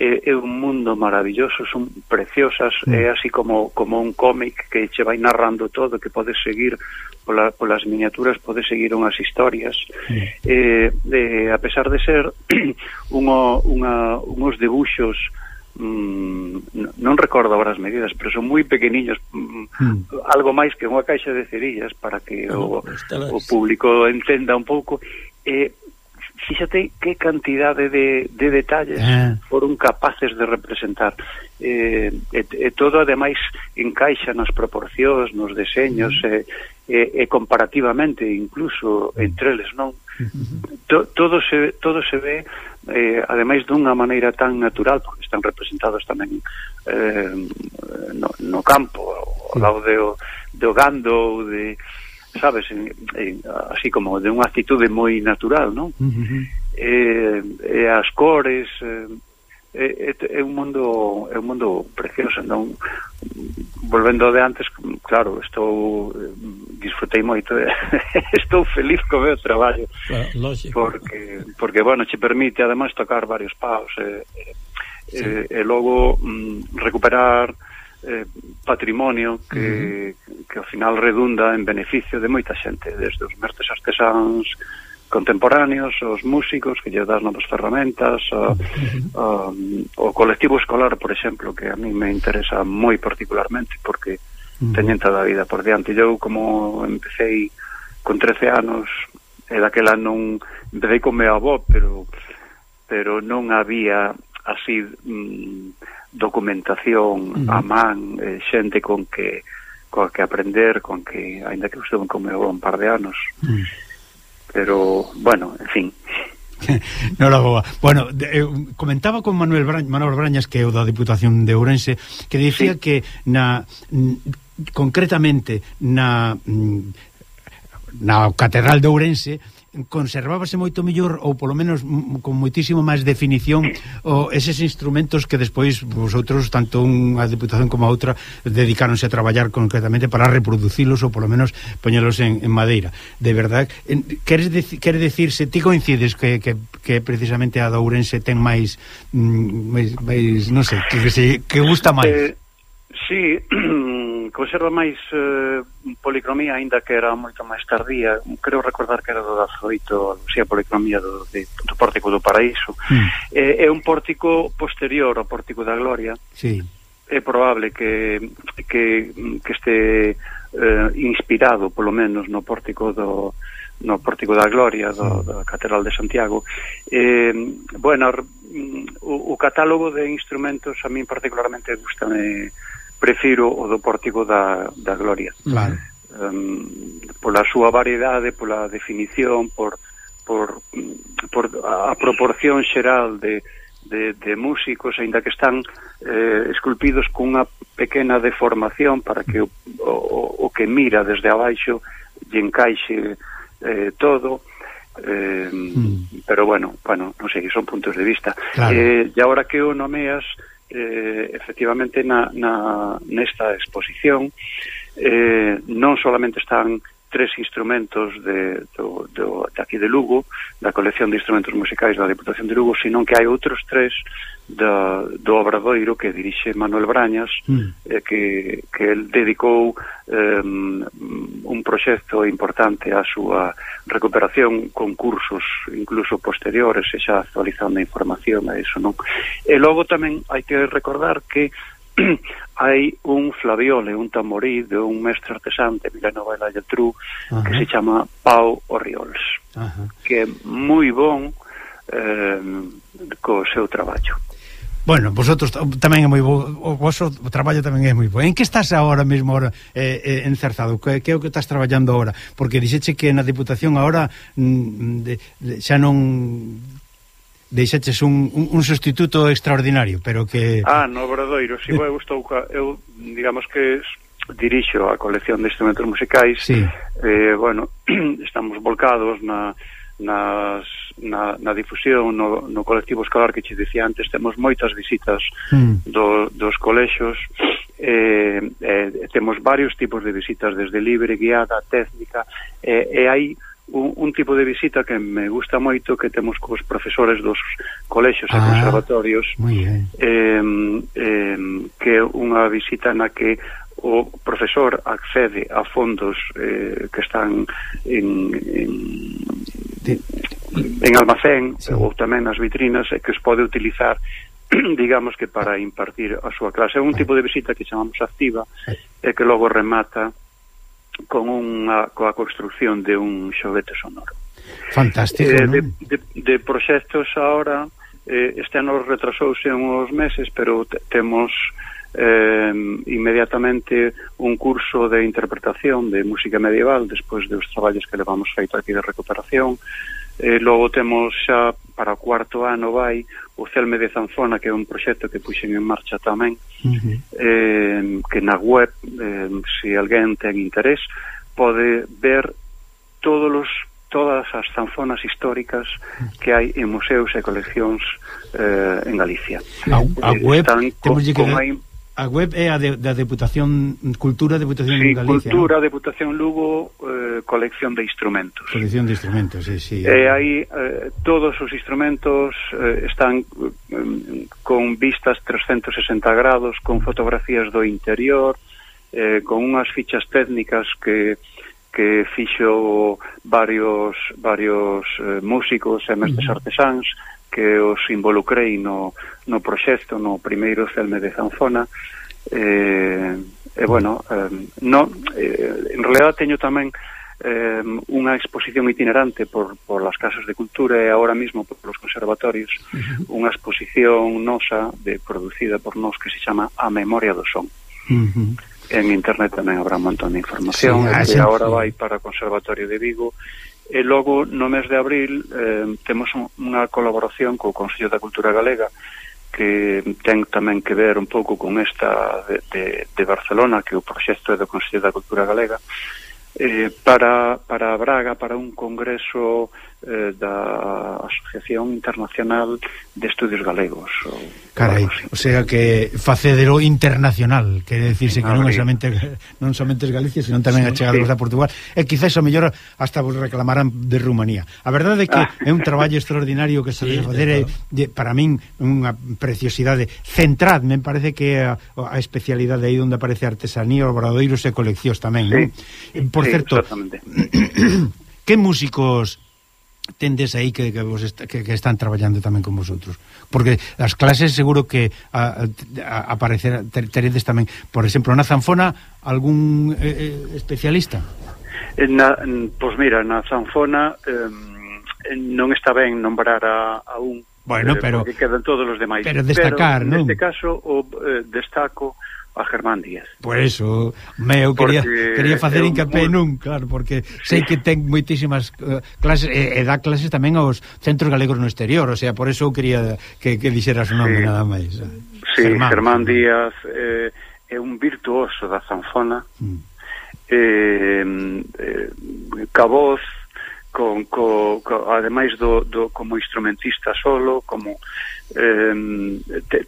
é, é un mundo maravilloso, son preciosas, mm. é así como como un cómic que che vai narrando todo, que podes seguir pola, polas miniaturas, podes seguir unhas historias. Mm. Eh, eh, a pesar de ser (clears throat) unha, unha, unhos debuxos mm, non recordo agora as medidas, pero son moi pequeniños, mm, mm. algo máis que unha caixa de cerillas para que ah, o, o público entenda un pouco eh, fíxate que cantidade de, de detalles ah. foron capaces de representar. Eh, e, e todo ademais encaixa nas proporcións nos deseños e, e, e comparativamente incluso entre eles non? To, todo se todo se ve eh, ademais dunha maneira tan natural porque están representados tamén eh, no, no campo ao lado de, do gando ou de sabes, en, en, así como de unha actitude moi natural, non? Uh -huh. eh, eh, as cores eh, é, é un mundo é un mundo precioso, non? Volvendo de antes, claro, estou disfrutei moito, (laughs) estou feliz co meu traballo. Claro, lógico. Porque porque bueno, che permite además tocar varios paus e eh, sí. eh, e logo mm, recuperar eh, patrimonio que, uh -huh. que ao final redunda en beneficio de moita xente, desde os mertes artesáns contemporáneos, os músicos que lle das novas ferramentas, a, uh -huh. a, o colectivo escolar, por exemplo, que a mí me interesa moi particularmente porque uh -huh. teñen toda a vida por diante. Eu como empecé con 13 anos, e daquela non Empecé con meu avó, pero pero non había así mm, documentación uh -huh. a man, eh, xente con que coa que aprender, con que aínda que usted como eu un par de anos. Uh -huh. Pero, bueno, en fin. no la boa. Bueno, eh, comentaba con Manuel Bra Manuel Brañas que é o da Diputación de Ourense, que dicía sí. que na concretamente na mm, na Catedral de Ourense conservábase moito mellor ou polo menos con moitísimo máis definición o eses instrumentos que despois vosotros, tanto unha diputación como a outra, dedicáronse a traballar concretamente para reproducilos ou polo menos poñelos en, en madeira. De verdad, en, queres, dec, queres decir, se ti coincides que, que, que precisamente a Dourense ten máis, mm, máis, máis non sei, que, que, se, que gusta máis? Eh, sí, (clears throat) conserva máis eh, policromía aínda que era moito máis tardía. Creo recordar que era do 18 Lucía policromía do, de, do pórtico do paraíso. Mm. eh, é un pórtico posterior ao pórtico da gloria. Sí. é probable que que, que este eh, inspirado polo menos no pórtico do no pórtico da gloria do, da catedral de Santiago. Eh, bueno mm, o, o catálogo de instrumentos a min particularmente gustame prefiro o do Pórtico da, da Gloria. Claro. Um, pola súa variedade, pola definición, por, por, por a proporción xeral de, de, de músicos, aínda que están eh, esculpidos cunha pequena deformación para que o, o, o que mira desde abaixo lle encaixe eh, todo, eh, mm. pero bueno, bueno, non sei, son puntos de vista. Claro. Eh, e agora que o nomeas, eh, efectivamente na, na, nesta exposición eh, non solamente están tres instrumentos de, do, do, de aquí de Lugo, da colección de instrumentos musicais da Diputación de Lugo, sino que hai outros tres da, do Obradoiro que dirixe Manuel Brañas, mm. eh, que, que el dedicou eh, un proxecto importante á súa recuperación con cursos incluso posteriores, e xa actualizando a información a iso, non? E logo tamén hai que recordar que (clears throat) hai un flaviole, un tamborí de un mestre artesán de Vilanova e la Geltrú uh -huh. que se chama Pau Oriols, uh -huh. que é moi bon eh, co seu traballo Bueno, vosotros tamén é moi bo, o vosso traballo tamén é moi bo. En que estás agora mesmo ahora eh, eh, encerzado? Que, que é o que estás traballando agora? Porque dixeche que na Diputación agora mm, de, de, xa non deixaches un, un, un sustituto extraordinario, pero que... Ah, no Obradoiro, si eu estou ca, eu, digamos que dirixo a colección de instrumentos musicais sí. eh, bueno, (clears throat) estamos volcados na, nas, na, na difusión no, no colectivo escolar que che dicía antes temos moitas visitas mm. do, dos colexos eh, eh, temos varios tipos de visitas desde libre, guiada, técnica eh, e hai un, un tipo de visita que me gusta moito que temos cos profesores dos colexios ah, e conservatorios eh, eh, que é unha visita na que o profesor accede a fondos eh, que están en, en, en almacén sí. ou tamén nas vitrinas e que os pode utilizar (clears throat) digamos que para impartir a súa clase. É un ah. tipo de visita que chamamos activa ah. e que logo remata con unha coa construción de un xoguete sonoro. Fantástico, eh, non? De, de, de proxectos ahora eh, este ano retrasouse uns meses, pero temos eh, inmediatamente un curso de interpretación de música medieval despois dos traballos que levamos feito aquí de recuperación Eh, logo temos xa para o cuarto ano vai o Celme de Zanfona, que é un proxecto que puxen en marcha tamén, uh -huh. eh, que na web, eh, se alguén ten interés, pode ver todos os todas as zanfonas históricas que hai en museos e coleccións eh, en Galicia. A, a web, Están co, que con, que... A web é a de, da Deputación Cultura, Deputación sí, Galicia. Cultura, ¿no? Deputación Lugo, eh, colección de instrumentos. Colección de instrumentos, sí, sí. Eh, aí eh, todos os instrumentos eh, están eh, con vistas 360 grados, con fotografías do interior, eh, con unhas fichas técnicas que que fixo varios varios eh, músicos e mestres uh -huh. artesáns que os involucrei no, no proxecto, no primeiro Selme de Zanfona eh, e eh, bueno, eh, no, eh, en realidad teño tamén eh, unha exposición itinerante por, por las casas de cultura e ahora mismo por los conservatorios unha exposición nosa de, producida por nós que se chama A Memoria do Son. Uh -huh. en internet tamén habrá un montón de información sí, e agora vai para o Conservatorio de Vigo E logo, no mes de abril, eh, temos un, unha colaboración co Consello da Cultura Galega que ten tamén que ver un pouco con esta de, de, de Barcelona, que o proxecto é do Consello da Cultura Galega, eh, para, para Braga, para un congreso eh, da Asociación Internacional de Estudios Galegos. Ou, Carai, o sea que facedero internacional, quere dicirse que non é somente non somente es Galicia, senón tamén sí, achegados sí. a Portugal, e quizás o mellor hasta vos reclamaran de Rumanía. A verdade é que ah. é un traballo extraordinario que se sí, fazer, de, para min unha preciosidade. Centrad, me parece que a, a especialidade aí onde aparece artesanía, obradoiros e coleccións tamén, sí, non? Por sí, certo, (clears throat) que músicos tendes aí que, que, vos est que, que están traballando tamén con vosotros. Porque as clases seguro que a, a, aparecer ter, teredes tamén. Por exemplo na zanfona algún eh, eh especialista? Eh, na, pois mira, na zanfona eh, non está ben nombrar a, a un bueno, eh, pero, que quedan todos os demais. pero destacar, pero, non? neste caso o, eh, destaco a Germán Díaz. Por eso, me eu quería porque quería facer hincapié muy... nun, claro, porque sei sí. que ten moitísimas uh, clases e, e dá clases tamén aos centros galegos no exterior, o sea, por eso eu quería que que dixeras o nome sí. nada máis. Eh. Sí, Germán, Germán Díaz eh, é un virtuoso da zanfona. Mm. Eh, eh, caboz, con, co, co ademais do, do como instrumentista solo, como eh,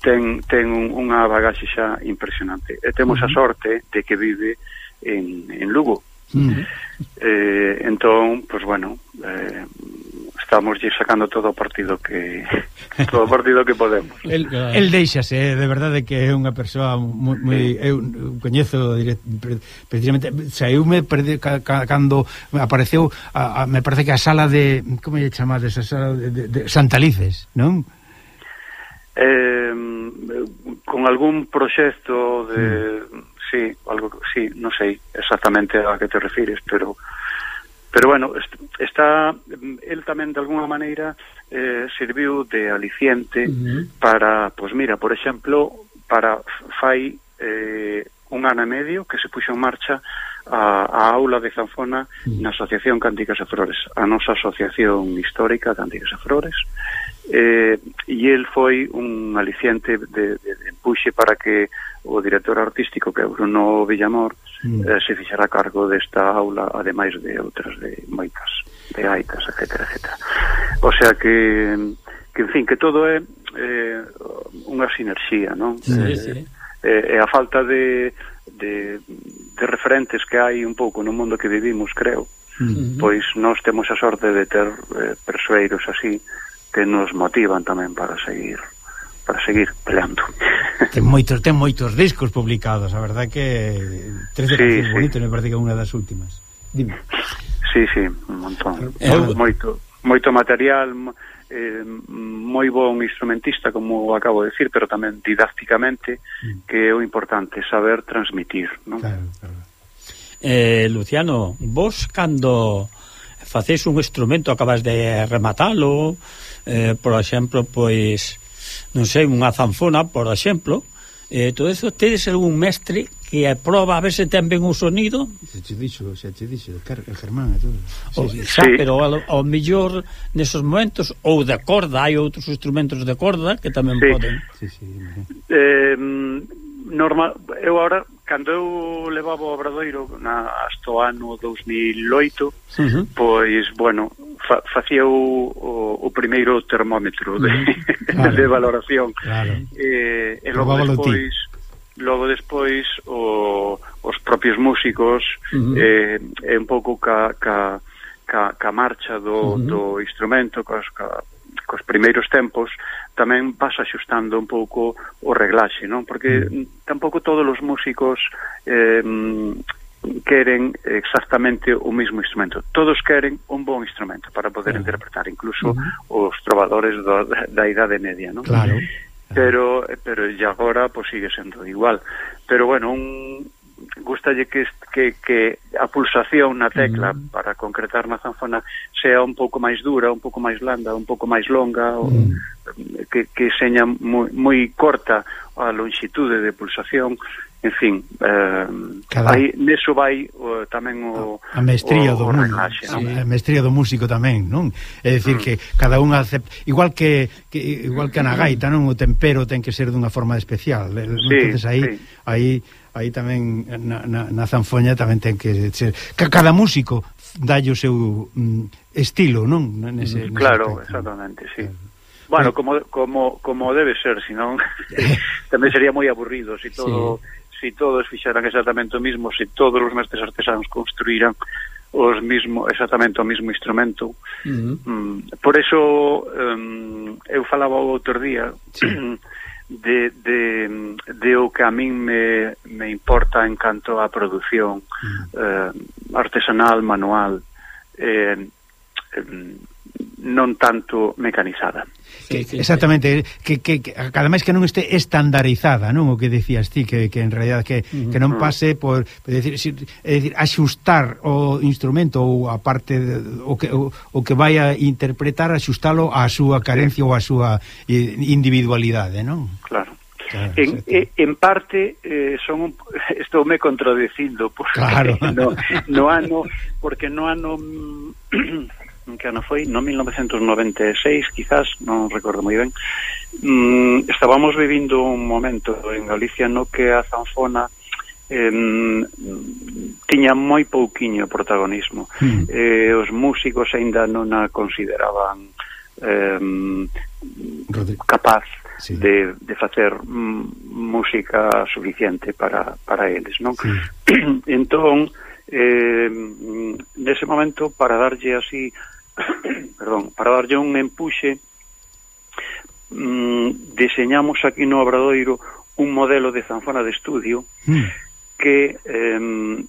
ten, ten un, unha bagaxe xa impresionante. E temos a sorte de que vive en, en Lugo. Uh -huh. eh, entón, pois pues, bueno, eh, estamos lle sacando todo o partido que (laughs) todo o partido que podemos. el, el deixase, eh, de verdade que é unha persoa moi, moi eu coñezo precisamente saiume perdi, cando apareceu a, a, me parece que a sala de como lle chamades, a sala de, de, de Santalices, non? Eh, con algún proxecto de mm. sí, algo sí, non sei exactamente a que te refires, pero Pero bueno, está el tamén de alguna maneira eh, serviu de aliciente uh -huh. para, pois pues mira, por exemplo, para fai eh, un ano e medio que se puxo en marcha a, a aula de zanfona na Asociación Cánticas e Flores, a nosa asociación histórica Cánticas e Flores, eh, e el foi un aliciente de, de, de empuxe para que o director artístico que é Bruno Villamor mm. eh, se fixera cargo desta aula ademais de outras de moitas de aitas, etc, etc o sea que, que en fin, que todo é eh, unha sinerxía non? Sí, eh, sí. Eh, e a falta de, de, de referentes que hai un pouco no mundo que vivimos, creo mm pois nós temos a sorte de ter eh, persoeiros así que nos motivan tamén para seguir para seguir peleando. Ten (laughs) moitos, ten moitos discos publicados, a verdade que tres de sí, cancións sí. bonitas, me parece que é unha das últimas. Dime. Sí, sí, un montón. Eh, moito moito material eh, moi bon instrumentista como acabo de decir, pero tamén didácticamente mm. que é o importante saber transmitir, non? Claro, claro. Eh, Luciano, vos cando facéis un instrumento, acabas de rematalo, eh, por exemplo, pois, non sei, unha zanfona, por exemplo, eh, todo eso, tedes algún mestre que proba a ver se ten ben o sonido? Se te dixo, se te dixo, el Germán e todo. O, sí, xa, sí. pero ao, ao mellor nesos momentos, ou de corda, hai outros instrumentos de corda que tamén sí. poden. Sí, sí, eh, normal, eu agora, cando eu levaba o Obradoiro na, hasta o ano 2008, uh -huh. pois, bueno, fa, facía o, o, o primeiro termómetro de, uh (laughs) -huh. claro. de valoración. Claro. Eh, e logo despois... Logo despois o, os propios músicos uh -huh. eh, é un pouco ca, ca, ca, ca marcha do, uh -huh. do instrumento, cos, ca, cos primeiros tempos tamén vas axustando un pouco o reglaxe, non? Porque mm. tampouco todos os músicos eh, queren exactamente o mesmo instrumento. Todos queren un bon instrumento para poder claro. interpretar, incluso uh -huh. os trovadores do, da idade media, non? Claro. Pero eh, pero e agora pois pues, sigue sendo igual. Pero bueno, un gustalle que, que, que a pulsación na tecla mm. para concretar na zanfona sea un pouco máis dura, un pouco máis blanda, un pouco máis longa, mm. o, que, que seña moi, moi corta a longitude de pulsación, en fin, eh, Cada... aí neso vai o, tamén o a mestría o, do o relaxe, sí. non? a mestría do músico tamén, non? É dicir mm. que cada un acepta, igual que, que igual que na gaita, non? O tempero ten que ser dunha forma especial, eh, sí, entonces aí sí. aí aí tamén na, na, na zanfoña tamén ten que ser cada músico dalle o seu mm, estilo, non? Nese, mm, nese claro, aspecto. exactamente, sí. Claro. Bueno, eh. como, como, como debe ser, senón (laughs) tamén sería moi aburrido se si todo sí. si todos fixaran exactamente o mismo, se si todos os mestres artesanos construíran os mismo exactamente o mismo instrumento. Uh -huh. mm, por eso um, eu falaba o outro día sí. (clears throat) de, de, de o que a min me, me importa en canto a produción mm. eh, artesanal, manual eh, eh, non tanto mecanizada. Que, exactamente, que, que, que ademais que non este estandarizada, non o que decías ti que, que en realidad que, que non pase por decir, é dicir, axustar o instrumento ou a parte de, o que o, o que vai a interpretar axustalo á súa carencia ou á súa individualidade, non? Claro. Claro, en, en parte eh, son un, (laughs) estou me contradicindo porque claro. (laughs) no, no ano porque no ano (clears throat) en que ano foi, no 1996, quizás, non recordo moi ben, mm, estábamos vivindo un momento en Galicia no que a zanfona eh, tiña moi pouquiño protagonismo. Mm. Eh, os músicos aínda non a consideraban eh, capaz sí. de, de facer mm, música suficiente para, para eles, non? Sí. (clears throat) entón, eh, nese momento, para darlle así (coughs) perdón, para darlle un empuxe mm, deseñamos aquí no Obradoiro un modelo de zanfona de estudio mm. que eh,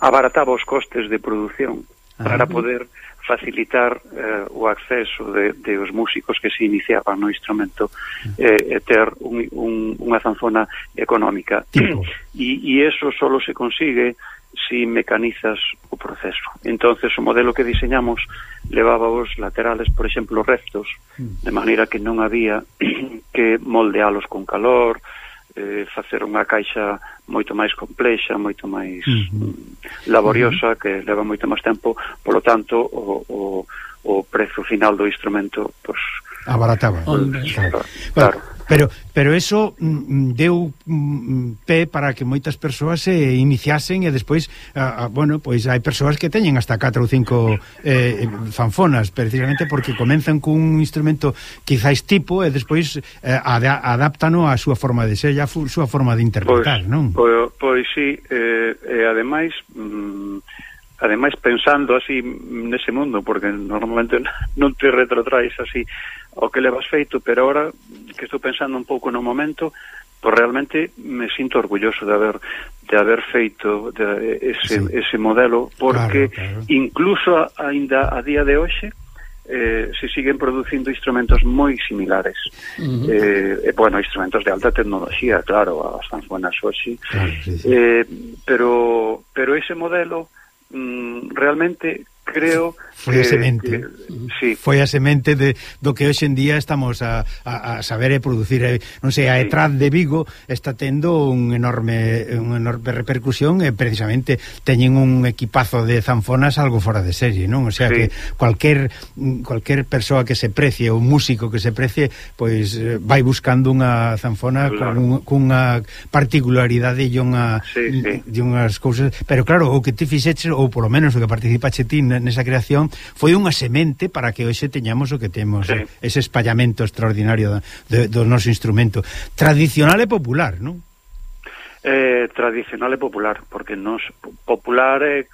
abarataba os costes de produción ah, para poder facilitar eh, o acceso de, de os músicos que se iniciaban no instrumento hmm. eh, ter un, un, unha zanfona económica. (clears throat) E, e eso solo se consigue si mecanizas o proceso. Entonces o modelo que diseñamos levaba os laterales, por exemplo, rectos, de maneira que non había (clears throat) que moldealos con calor, eh, facer unha caixa moito máis complexa, moito máis uh -huh. Mm, laboriosa, que leva moito máis tempo, polo tanto, o, o, o prezo final do instrumento, pois, pues, abarataba. Claro. claro. Pero pero eso mm, mm deu mm, mm, pé para que moitas persoas se iniciasen e despois a, a, bueno, pois hai persoas que teñen hasta 4 ou 5 eh, fanfonas, precisamente porque comenzan cun instrumento quizáis tipo e despois eh, ad, adaptano á súa forma de ser, a súa forma de interpretar, pois, non? Pois, pois sí, eh, e ademais mm, ademais pensando así nese mundo, porque normalmente (laughs) non te retrotraes así o que levas feito, pero ahora que estou pensando un pouco no momento, pues realmente me sinto orgulloso de haber de haber feito de ese, sí. ese modelo, porque claro, claro. incluso ainda a día de hoxe, eh, se siguen producindo instrumentos moi similares. Uh -huh. eh, eh, bueno, instrumentos de alta tecnoloxía, claro, as sanfonas hoxe. Claro, sí, sí. Eh, pero pero ese modelo realmente creo Foi a eh, semente. Que, sí. Foi a semente de, do que hoxe en día estamos a, a, a saber e producir. Eh, non sei, a ETRAD de Vigo está tendo un enorme un enorme repercusión e precisamente teñen un equipazo de zanfonas algo fora de serie, non? O sea sí. que cualquier cualquier persoa que se precie ou músico que se precie, pois vai buscando unha zanfona claro. con un, cunha particularidade e unha sí, sí. e unhas cousas, pero claro, o que ti fixeches ou polo menos o que participache ti nesa creación foi unha semente para que hoxe teñamos o que temos, sí. ese espallamento extraordinario do, do, noso instrumento tradicional e popular, non? Eh, tradicional e popular, porque nos popular eh,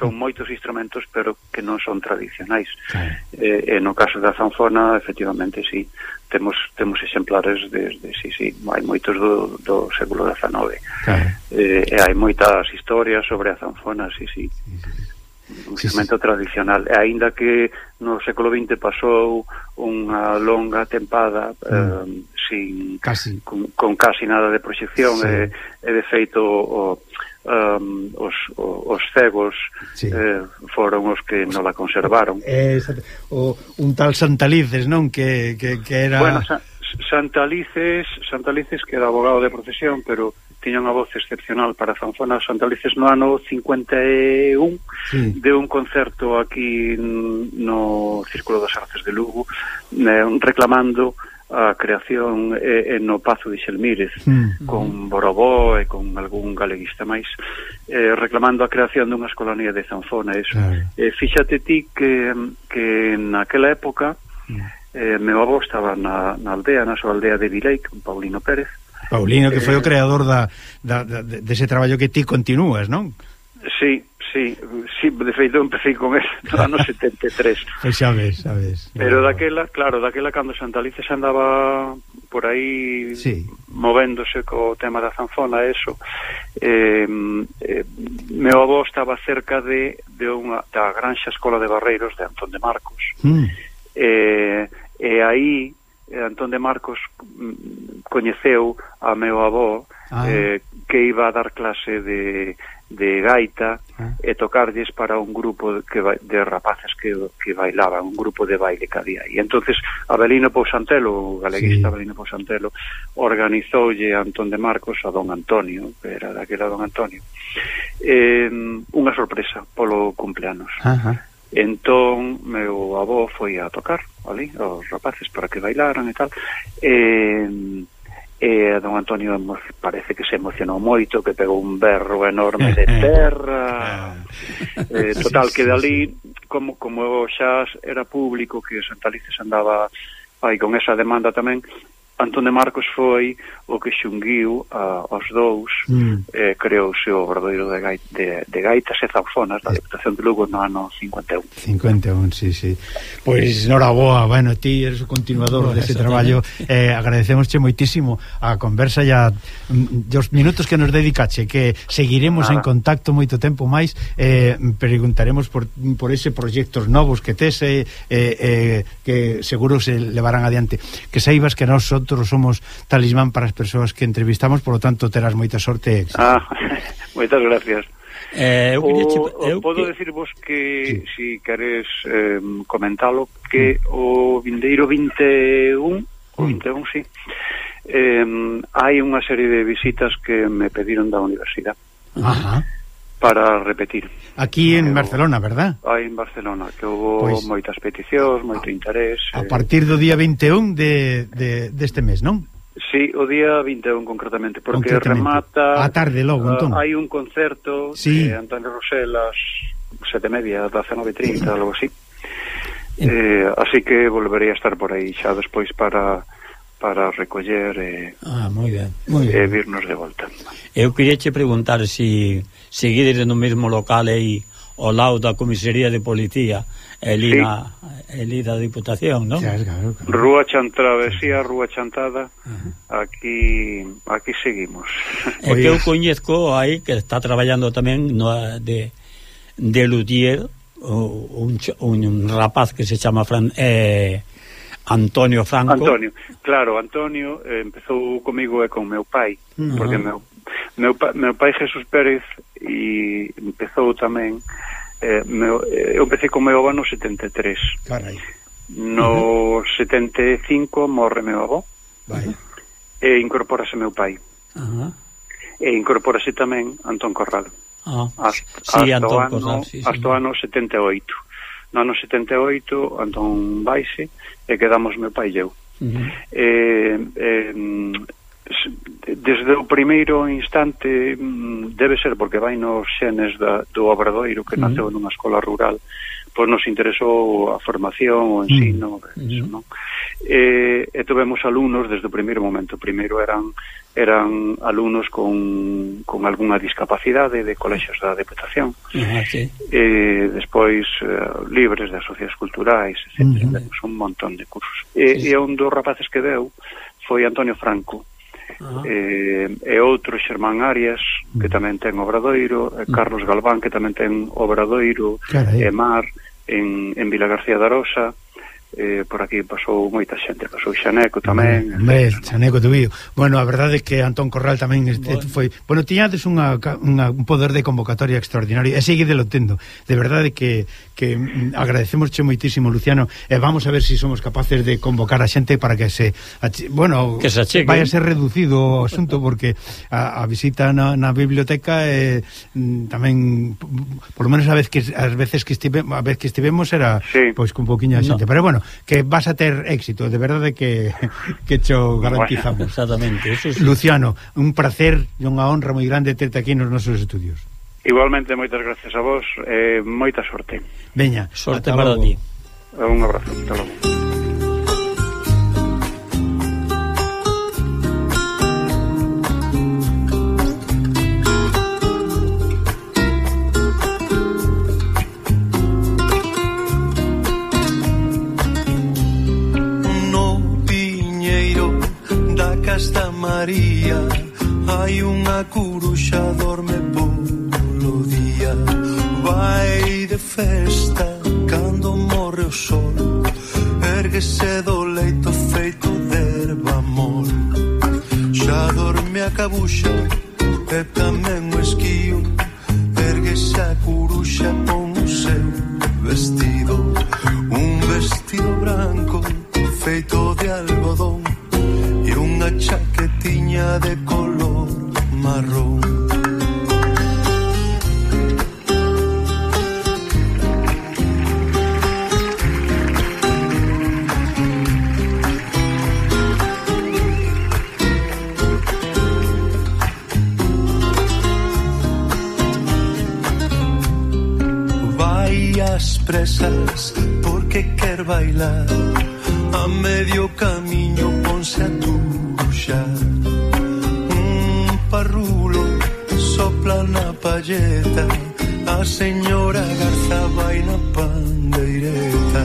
son mm. moitos instrumentos, pero que non son tradicionais. Claro. Eh, e no caso da zanfona, efectivamente, sí, temos temos exemplares desde, sí, sí, hai moitos do, do século XIX. Claro. Eh, e hai moitas historias sobre a zanfona, sí, sí. sí, sí, sí un sí, sí. tradicional e aínda que no século XX pasou unha longa tempada mm. eh, sin casi. Con, con casi nada de proxección sí. e, e de feito o, um, os, os cegos sí. eh, foron os que non la conservaron eh, o, un tal Santalices non que, que, que era bueno, Sa Santalices Santalices que era abogado de profesión pero tiña unha voz excepcional para zanfonas santalices no ano 51 sí. de un concerto aquí no Círculo das Artes de Lugo eh, reclamando a creación eh, no Pazo de Xelmírez mm. con Borobó e con algún galeguista máis eh, reclamando a creación dunha escolanía de zanfona eso. Claro. Eh, fíxate ti que, que naquela época mm. eh, meu avó estaba na, na aldea, na súa aldea de Vilei con Paulino Pérez mm Paulino, que foi o eh, creador da, da, da, dese traballo que ti continúas, non? Sí, sí, sí, de feito empecé con eso no ano (laughs) 73. Pois xa ves, xa ves. Pero daquela, claro, daquela cando Santa se andaba por aí sí. movéndose co tema da zanfona, eso. Eh, eh, meu avó estaba cerca de, de unha da Granxa Escola de Barreiros de Antón de Marcos. Mm. Eh, e aí Eh, Antón de Marcos mm, coñeceu a meu avó ah. eh, que iba a dar clase de, de gaita ah. e tocarlles para un grupo que de rapaces que, que bailaban, un grupo de baile que había. E entonces Abelino Pousantelo, o galeguista sí. Abelino Pousantelo, organizoulle a Antón de Marcos a don Antonio, que era daquela don Antonio, eh, unha sorpresa polo cumpleanos. Ajá. Ah Entón, meu avó foi a tocar ali, os rapaces para que bailaran e tal, e, e don Antonio parece que se emocionou moito, que pegou un berro enorme de (laughs) terra. Ah. eh, total, que dali, como, como xa era público, que Santalices andaba aí con esa demanda tamén, Antón de Marcos foi o que xunguiu a, aos dous mm. eh, creouse o verdadeiro de, gait, de, de gaitas e zanfonas da eh. Deputación de Lugo no ano 51 51, sí, sí. Pois, noraboa, bueno, ti eres o continuador deste de traballo. eh, agradecemosche moitísimo a conversa e a, mm, os minutos que nos dedicache que seguiremos Nada. en contacto moito tempo máis. Eh, preguntaremos por, por ese proxectos novos que tes eh, eh, que seguro se levarán adiante. Que saibas que nós nosotros somos talismán para as persoas que entrevistamos, por lo tanto terás moita sorte. Ah, (laughs) moitas gracias. Eh, eu, o, che, eu podo que... decirvos que sí. si queres eh, comentalo que mm. o vindeiro 21, mm. o 21 si. Sí, eh, hai unha serie de visitas que me pediron da universidade. Ajá para repetir. Aquí en eu, Barcelona, verdad? Aí en Barcelona, que houve pois, moitas peticións, moito a, interés. A eh. partir do día 21 de, de, deste mes, non? Sí, o día 21 concretamente, porque concretamente. remata... A tarde logo, entón. Hai un concerto sí. de Antonio Rosel ás sete media, das 19.30, algo así. Eh, así que volverei a estar por aí xa despois para para recoller e, ah, moi ben, moi ben. e virnos de volta. Eu queria che preguntar se si seguides no mesmo local aí ao lado da comisaría de policía ali, sí. na, ali da Diputación, non? Claro, claro, claro. Rúa Chantravesía, Rúa Chantada, aquí aquí seguimos. (laughs) É que eu coñezco aí que está traballando tamén no, de, de Lutier un, un rapaz que se chama Fran, eh, Antonio Franco. Antonio, claro, Antonio eh, empezou comigo e con meu pai, uh -huh. porque meu meu, pa, meu pai Jesús Pérez e empezou tamén eh, meu, eh, eu empecé con meu avó no 73. Carai. No uh -huh. 75 morre meu avó. Vai. E incorpórase meu pai. Uh -huh. E incorpórase tamén Antón Corral. Ah, hasta, sí, hasta Antón ano, Corral, sí, sí. Hasta o ano 78. No ano 78 Antón Baise e quedamos meu pai e eu. Uh -huh. eh, eh, desde o primeiro instante mm, debe ser porque vai nos xenes da, do Obradoiro que naceu uh -huh. nunha escola rural pois nos interesou a formación, o ensino, mm. eso, mm-hmm. non? E, e tivemos alumnos desde o primeiro momento. Primeiro eran eran alumnos con, con algunha discapacidade de colexios da Deputación. Ah, sí. e, despois uh, libres de asociacións culturais, etc. Uh -huh. Temos un montón de cursos. E, sí, e un dos rapaces que deu foi Antonio Franco, eh, e outro Xermán Arias que mm. tamén ten Obradoiro e mm. Carlos Galván que tamén ten Obradoiro Carai. e Mar en, en Vila García da Rosa eh, por aquí pasou moita xente, pasou Xaneco tamén. Hombre, Xaneco tuvido. Bueno, a verdade é que Antón Corral tamén este, bueno. foi... Bueno, tiñades unha, unha, un poder de convocatoria extraordinario, e seguidelo tendo. De verdade que, que mm, agradecemos che moitísimo, Luciano, e vamos a ver se si somos capaces de convocar a xente para que se... Bueno, que se achegue. vai a ser reducido o asunto, porque a, a visita na, na biblioteca eh, mm, tamén, por lo menos a vez que, as veces que estive, a vez que estivemos era sí. pois con poquinha xente. No. Pero bueno, bueno, que vas a ter éxito, de verdade que (laughs) que cho garantizamos. Bueno, exactamente, eso sí. Luciano, un placer e unha honra moi grande terte aquí nos nosos estudios. Igualmente, moitas gracias a vos, eh, moita sorte. Veña, sorte para ti. Un abrazo, hasta logo. María. Hai unha curuxa dorme polo día. Vai de festa cando morre o sol. Erguese do leito feito de erva mol. Xa dorme a cabuxa e tamén o esquío. Erguese a curuxa con o seu vestido. Un vestido branco feito de algodón chaquetiña de color marrón. Vai as presas porque quer bailar? A medio camiño ponse a tu rovescia un parrulo sopla na palleta a señora Garza vai na pandeireta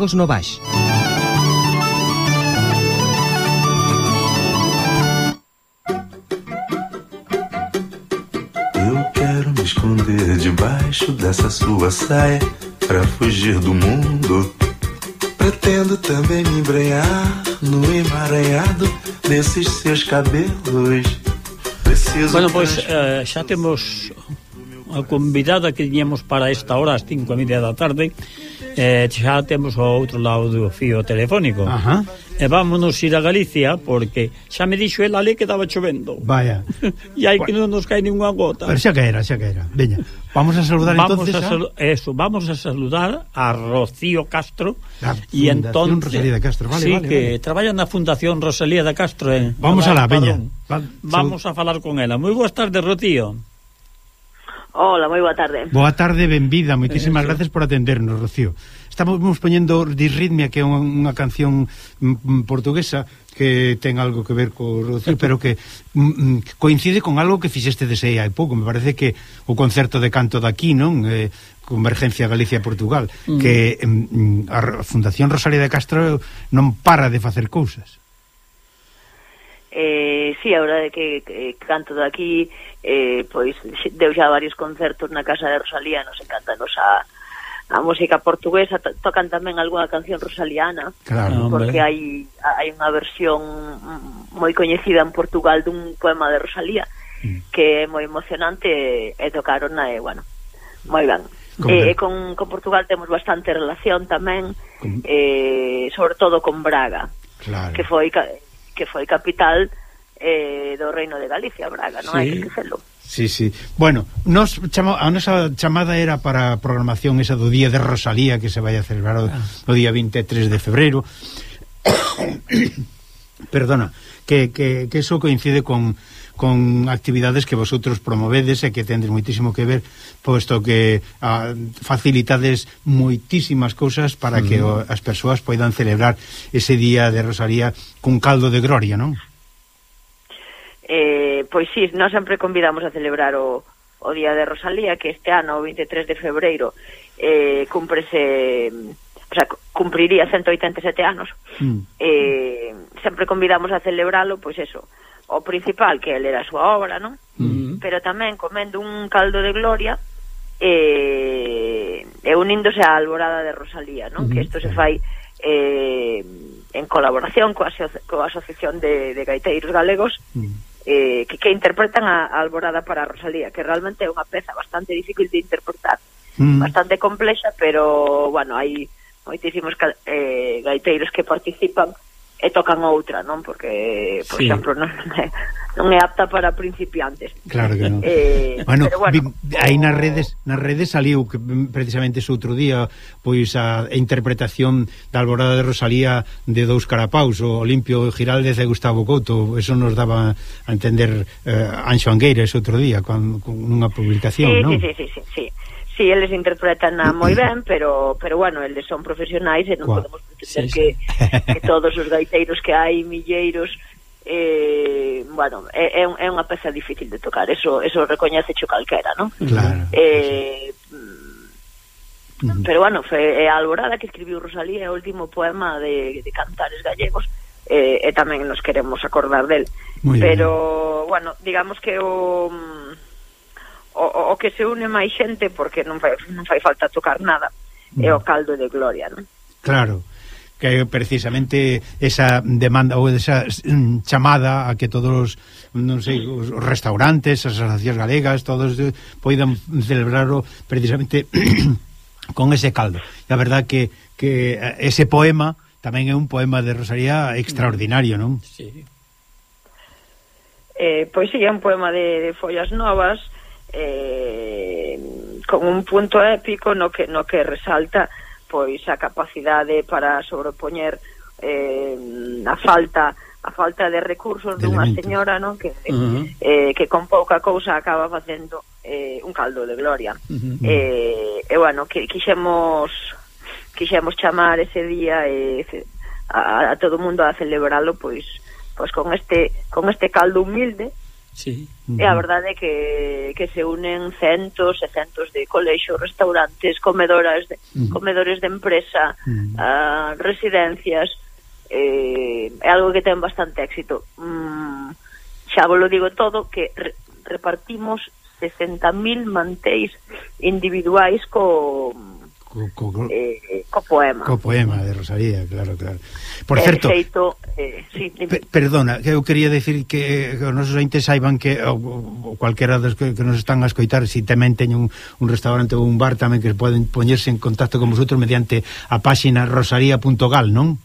Galegos no baix. Eu quero me esconder debaixo dessa sua saia Pra fugir do mundo. Pretendo também me embrenhar no emaranhado desses seus cabelos. Preciso Bueno, pois eh, xa temos a convidada que tiñamos para esta hora ás cinco e media da tarde eh, xa temos ao outro lado do fío telefónico. Ajá. E vámonos ir a Galicia porque xa me dixo el ali que estaba chovendo. Vaya. (laughs) e hai que non nos cae ninguna gota. Pero xa que era, xa que era. Veña, vamos a saludar vamos entonces a... Salu a... Eso, vamos a saludar a Rocío Castro e entonces Rosalía de Castro, vale, sí, vale, que vale. traballa na Fundación Rosalía de Castro en Vamos a la, veña. Va, vamos a falar con ela. Moi boas tardes, Rocío. Hola, moi boa tarde. Boa tarde, benvida. Moitísimas eh, gracias por atendernos, Rocío. Estamos poñendo Disritmia, que é unha canción mm, mm, portuguesa que ten algo que ver co Rocío, pero que mm, mm coincide con algo que fixeste desei hai pouco. Me parece que o concerto de canto daqui, non? Eh, Convergencia Galicia-Portugal, mm. que mm, a Fundación Rosalía de Castro non para de facer cousas. Eh, sí, a verdade que, que canto aquí, eh, pois deu xa varios concertos na casa de Rosalía nos encantanos a, a música portuguesa to, tocan tamén algunha canción rosaliana claro, porque hai, hai unha versión moi coñecida en Portugal dun poema de Rosalía que é moi emocionante e, e tocaron e bueno, moi ben. Con, eh, con, con Portugal temos bastante relación tamén eh, sobre todo con Braga claro. que foi que foi capital eh, do Reino de Galicia, Braga, non sí. hai que dicelo. Sí, sí. Bueno, nos chamo, a nosa chamada era para a programación esa do Día de Rosalía que se vai a celebrar o, ah. o día 23 de febreiro. (coughs) Perdona, que, que, que eso coincide con con actividades que vosotros promovedes e que tendes moitísimo que ver, posto que a, facilitades moitísimas cousas para mm. que o, as persoas poidan celebrar ese día de Rosalía cun caldo de gloria, non? Eh, pois sí, nós sempre convidamos a celebrar o, o Día de Rosalía, que este ano, o 23 de febreiro, eh, cúmprese o sea, cumpriría 187 anos. Mm. Eh, sempre convidamos a celebralo, pois eso, o principal que ele era a súa obra, non? Uh -huh. Pero tamén comendo un caldo de gloria eh, e uníndose á alborada de Rosalía, non? Uh -huh. Que mm-hmm. isto se fai eh, en colaboración coa, aso coa Asociación de, de Gaiteiros Galegos uh -huh. eh, que, que interpretan a, a alborada para Rosalía, que realmente é unha peza bastante difícil de interpretar, uh -huh. bastante complexa, pero, bueno, hai moitísimos eh, gaiteiros que participan e tocan outra, non? Porque, por sí. exemplo, non é, non é apta para principiantes. Claro que non. Eh, bueno, bueno vi, aí nas redes, nas redes saliu que mm, precisamente ese outro día pois a interpretación da Alborada de Rosalía de dous carapaus, o Olimpio Giraldez e Gustavo Couto, eso nos daba a entender eh, Anxo Angueira ese outro día con, con unha publicación, sí, non? Sí, sí, sí, sí. sí. Sí, eles interpretan moi ben, pero pero bueno, eles son profesionais e non Cuá. podemos que sí, que, que (laughs) todos os gaiteiros que hai milleiros eh, bueno, é, é unha peza difícil de tocar, eso, eso recoñece cho calquera, non? Claro. Eh, sí. pero bueno, foi a Alborada que escribiu Rosalía é o último poema de, de cantares gallegos eh, e tamén nos queremos acordar del. Pero, bien. bueno, digamos que o o, o que se une máis xente porque non fai, non fai falta tocar nada é o mm. caldo de gloria, non? Claro que é precisamente esa demanda ou esa mm, chamada a que todos os, non sei, os restaurantes, as asociacións galegas, todos eh, poidan celebrarlo precisamente (clears throat) con ese caldo. E a verdad que, que ese poema tamén é un poema de Rosalía extraordinario, non? Sí. Eh, pois é un poema de, de follas novas eh, con un punto épico no que, no que resalta pois a capacidade para sobrepoñer eh, a falta a falta de recursos de dunha señora non que, uh -huh. eh, que con pouca cousa acaba facendo eh, un caldo de gloria uh -huh. eh, e bueno, que, quixemos quixemos chamar ese día e eh, a, a todo mundo a celebrarlo pois pois con este con este caldo humilde Sí. E a verdade é que, que se unen centos e centos de colexos, restaurantes, comedoras de, uh -huh. comedores de empresa, uh ah, -huh. uh, residencias, eh, é algo que ten bastante éxito. Mm, xa vos lo digo todo, que re, repartimos 60.000 mantéis individuais co co, co, co, eh, co poema. co poema de Rosalía, claro, claro. Por eh, certo xeito, eh, sí, perdona, que eu quería decir que os nosos entes saiban que o, o cualquera dos que, que nos están a escoitar si tamén teñen un, un restaurante ou un bar tamén que poden poñerse en contacto con vosotros mediante a páxina rosaría.gal, non?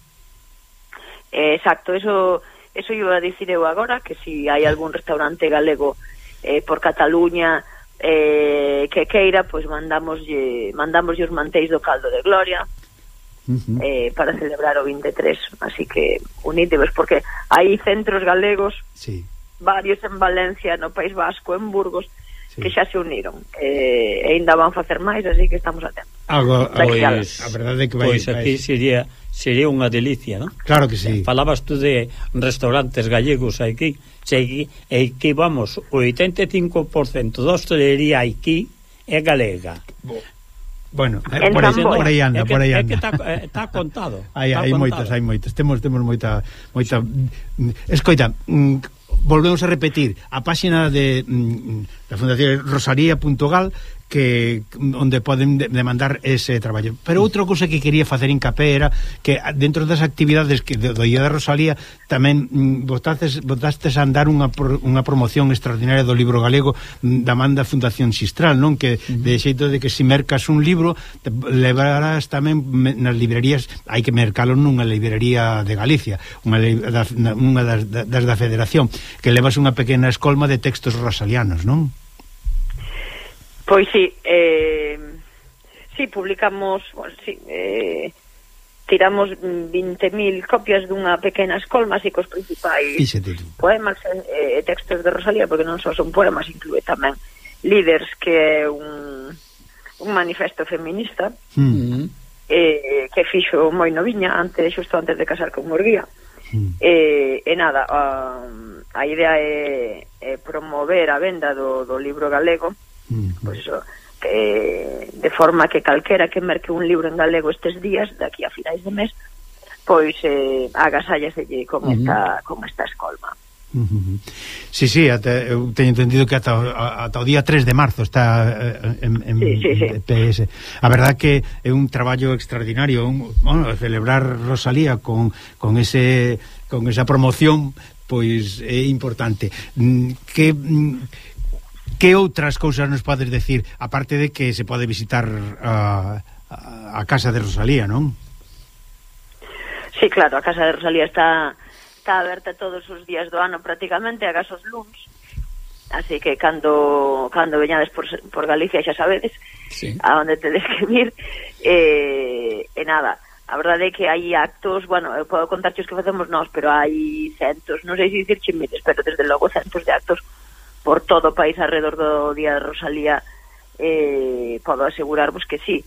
Eh, exacto, eso eso iba a dicir eu agora que si hai algún restaurante galego eh, por Cataluña eh, que queira, pois mandámoslle mandamoslle os mantéis do caldo de gloria uh -huh. eh, para celebrar o 23. Así que unítevos, porque hai centros galegos, sí. varios en Valencia, no País Vasco, en Burgos, sí. que xa se uniron. Eh, e ainda van facer máis, así que estamos atentos. Algo, pois, a verdade é que vai, pois aquí vai. sería sería unha delicia, non? Claro que sí. Falabas tú de restaurantes gallegos aquí, se aquí, aquí vamos, o 85% da hostelería aquí é galega. Bo. Bueno, eh, por, aí, por aí anda, é que, por aí anda. É que está, eh, está contado. Aí (laughs) hai moitas, hai moitas. Temos temos moita moita Escoita, mm, volvemos a repetir, a páxina de mm, mm, da Fundación rosaría.gal que onde poden demandar ese traballo. Pero outra cousa que quería facer hincapié era que dentro das actividades que do Día da Rosalía tamén mm, botastes, botastes a andar unha, unha promoción extraordinaria do libro galego mm, da manda Fundación Sistral, non? Que de xeito de que se si mercas un libro levarás tamén nas librerías hai que mercalo nunha librería de Galicia, unha, da, unha das, das da Federación que levas unha pequena escolma de textos rosalianos, non? Pois sí, eh, sí, publicamos, bueno, sí, eh, tiramos 20.000 copias dunha pequena escolma así cos principais poemas e eh, textos de Rosalía, porque non só son poemas, inclúe tamén Líderes, que é un, un manifesto feminista, mm -hmm. eh, que fixo moi noviña, antes, xusto antes de casar con Morguía. Mm. E, e nada, a, a idea é, é promover a venda do, do libro galego, Mm. Pois, que, de forma que calquera que merque un libro en galego estes días, daqui a finais de mes, pois eh, agasallaselle con, esta, uh -huh. con esta escolma. Uh -huh. Sí, sí, ata, eu teño entendido que ata, ata o día 3 de marzo está eh, en, en sí, sí, sí. PS. A verdad que é un traballo extraordinario, un, bueno, celebrar Rosalía con, con ese con esa promoción pois é importante. Mm, que mm, Que outras cousas nos podes decir, aparte de que se pode visitar uh, a casa de Rosalía, non? Sí, claro, a casa de Rosalía está está aberta todos os días do ano prácticamente, agas os luns. Así que cando cando veñades por, por Galicia xa sabedes sí. a onde tedes que vir. Eh, e nada, a verdade é que hai actos, bueno, eu podo contarche os que facemos nós, pero hai centos, non sei se dicir miles, pero desde logo centos de actos por todo o país alrededor do Día de Rosalía eh, podo asegurarvos que sí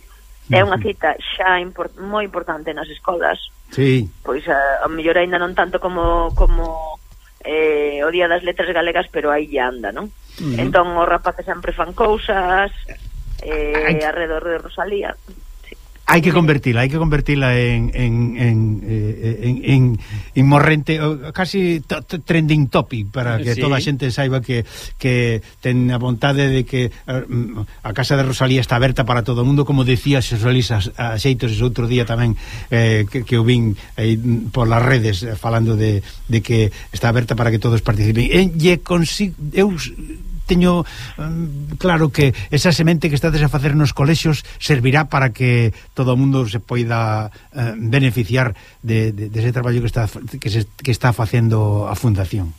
é unha cita xa import, moi importante nas escolas sí. pois eh, a, a mellor aínda non tanto como como eh, o Día das Letras Galegas pero aí ya anda, non? Uh -huh. entón os rapaces sempre fan cousas eh, alrededor de Rosalía Hai que convertila, hai que convertila en en, en, eh, en, en, en morrente, casi to, to, trending topic para que sí. toda a xente saiba que, que ten a vontade de que er, mm, a casa de Rosalía está aberta para todo o mundo, como decía Xosolisa a Xeitos ese outro día tamén eh, que, que o vin eh, por las redes eh, falando de, de que está aberta para que todos participen. E, e consigo, eu teño mm, claro que esa semente que estades a facer nos colexios servirá para que todo o mundo se poida eh, beneficiar de, de, de ese traballo que está que, se, que está facendo a fundación.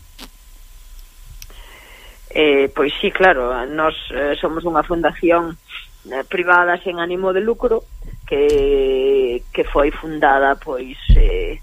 Eh, pois sí, claro, nós eh, somos unha fundación eh, privada sen ánimo de lucro que, que foi fundada pois eh,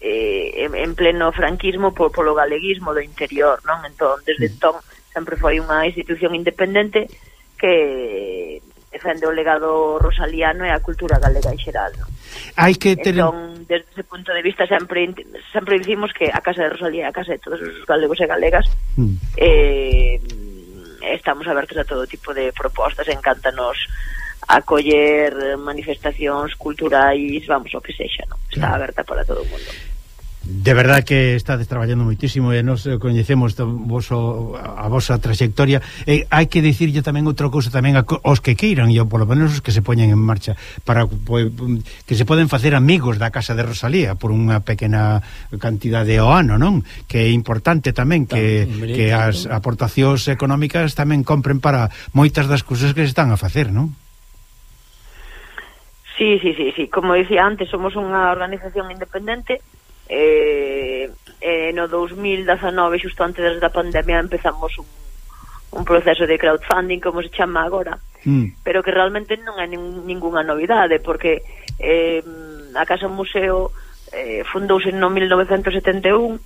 eh, en pleno franquismo por, polo galeguismo do interior, non? Entón, desde entón sempre foi unha institución independente que defende o legado rosaliano e a cultura galega en xeral. No? Hai que ter... Entón, desde ese punto de vista sempre sempre dicimos que a Casa de Rosalía é a casa de todos os galegos e galegas mm. eh, estamos abertos a todo tipo de propostas, encántanos acoller manifestacións culturais, vamos, o que sexa, non? Está claro. aberta para todo o mundo. De verdad que estades traballando moitísimo e nos coñecemos voso, a vosa trayectoria. E hai que dicirlle tamén outra cousa tamén aos que queiran, e polo menos os que se poñen en marcha, para que se poden facer amigos da Casa de Rosalía por unha pequena cantidade ao ano, non? Que é importante tamén que, que as aportacións económicas tamén compren para moitas das cousas que se están a facer, non? Sí, sí, sí, sí. Como dicía antes, somos unha organización independente eh, eh, no 2019 xusto antes da pandemia empezamos un, un proceso de crowdfunding como se chama agora mm. pero que realmente non é nin, ninguna novidade porque eh, a Casa Museo eh, fundouse no 1971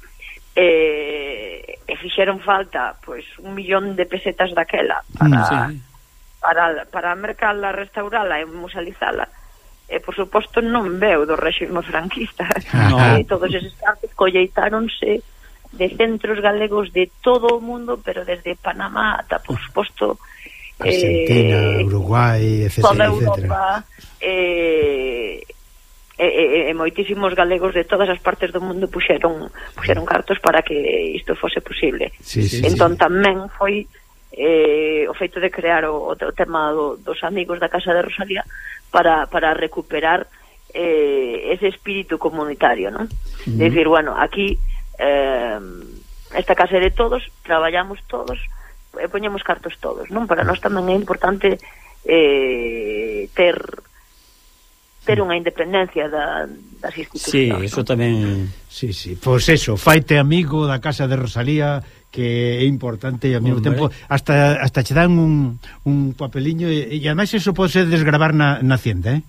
eh, e fixeron falta pois un millón de pesetas daquela mm, para, mm, sí. para, para mercarla, restaurala e musealizala e por suposto non veu do réximo franquista no. (laughs) e eh, todos eses artes colleitáronse de centros galegos de todo o mundo pero desde Panamá ata por suposto Argentina, eh, Uruguai, etc. Toda Europa, etc. eh, e, e, e moitísimos galegos de todas as partes do mundo puxeron puxeron cartos para que isto fose posible. Sí, sí, entón sí. tamén foi eh, o feito de crear o, o tema do, dos amigos da Casa de Rosalía para, para recuperar eh, ese espírito comunitario, non? Uh -huh. De decir, bueno, aquí eh, esta casa é de todos, traballamos todos, e poñemos cartos todos, non? Para nós tamén é importante eh, ter ter unha independencia da, das institucións. Sí, eso tamén... Sí, sí. Pois pues eso, faite amigo da casa de Rosalía que é importante e ao mesmo tempo hasta, hasta che dan un, un papeliño e, e ademais eso pode ser desgravar na, na hacienda, eh?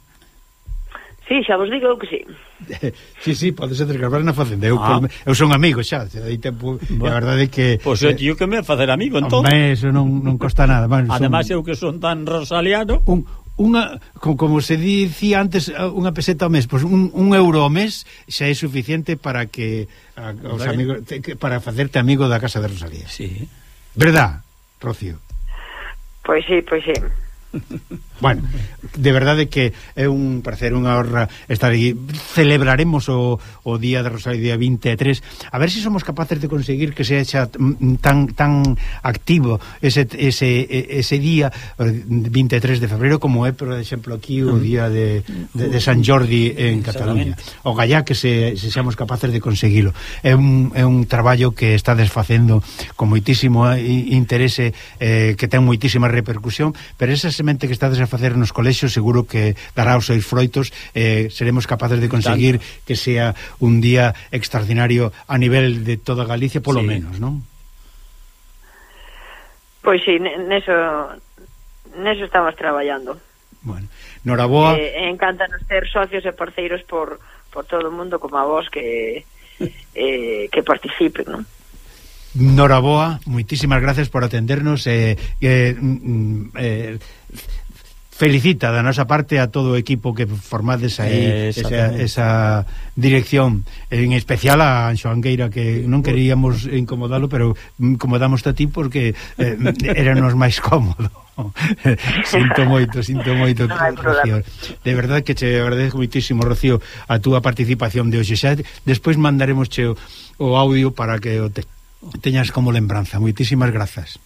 Sí, xa vos digo que sí. (laughs) sí, sí, podes desgravar na facenda. Eu, ah. eu son amigo xa, xa dai tempo, bueno. a verdade é que Pois pues, eh, eu que me facer amigo entón. Hombre, eso non, non costa nada, bueno, Ademais son... eu que son tan rosaliano, un unha como se dicía antes unha peseta ao mes, pois un, un euro ao mes xa é suficiente para que a, os amigos para facerte amigo da casa de Rosalía. Sí. Verdad, Rocío? Pois sí, pois sí. (laughs) Bueno, de verdade que é un placer, unha honra estar aquí. Celebraremos o, o día de Rosario día 23, a ver se si somos capaces de conseguir que se echa tan tan activo ese, ese, ese día eh, 23 de febreiro como é, por exemplo, aquí o día de, de, de San Jordi en Cataluña. O gallá que se, se seamos capaces de conseguilo. É un, é un traballo que está desfacendo con moitísimo eh, interese eh, que ten moitísima repercusión, pero esas semente que estades a facer nos colexios seguro que dará os seus froitos eh, seremos capaces de conseguir Tanto. que sea un día extraordinario a nivel de toda Galicia, polo sí. menos, non? Pois sí, neso, neso estamos traballando. Bueno, noraboa... Eh, encántanos ter socios e parceiros por, por todo o mundo como a vos que, (laughs) eh, que participen, non? Noraboa, moitísimas gracias por atendernos e eh, eh, eh, felicita da nosa parte a todo o equipo que formades aí eh, esa, esa dirección. En especial a Anxo Angueira que non queríamos incomodalo pero incomodamos a ti porque eh, eranos máis cómodo. (laughs) Sinto moito, sinto moito no, Rocío. de verdade que che agradezco moitísimo Rocío a túa participación de hoxe. Xa despois mandaremos che o, o audio para que o te teñas como lembranza. Moitísimas grazas.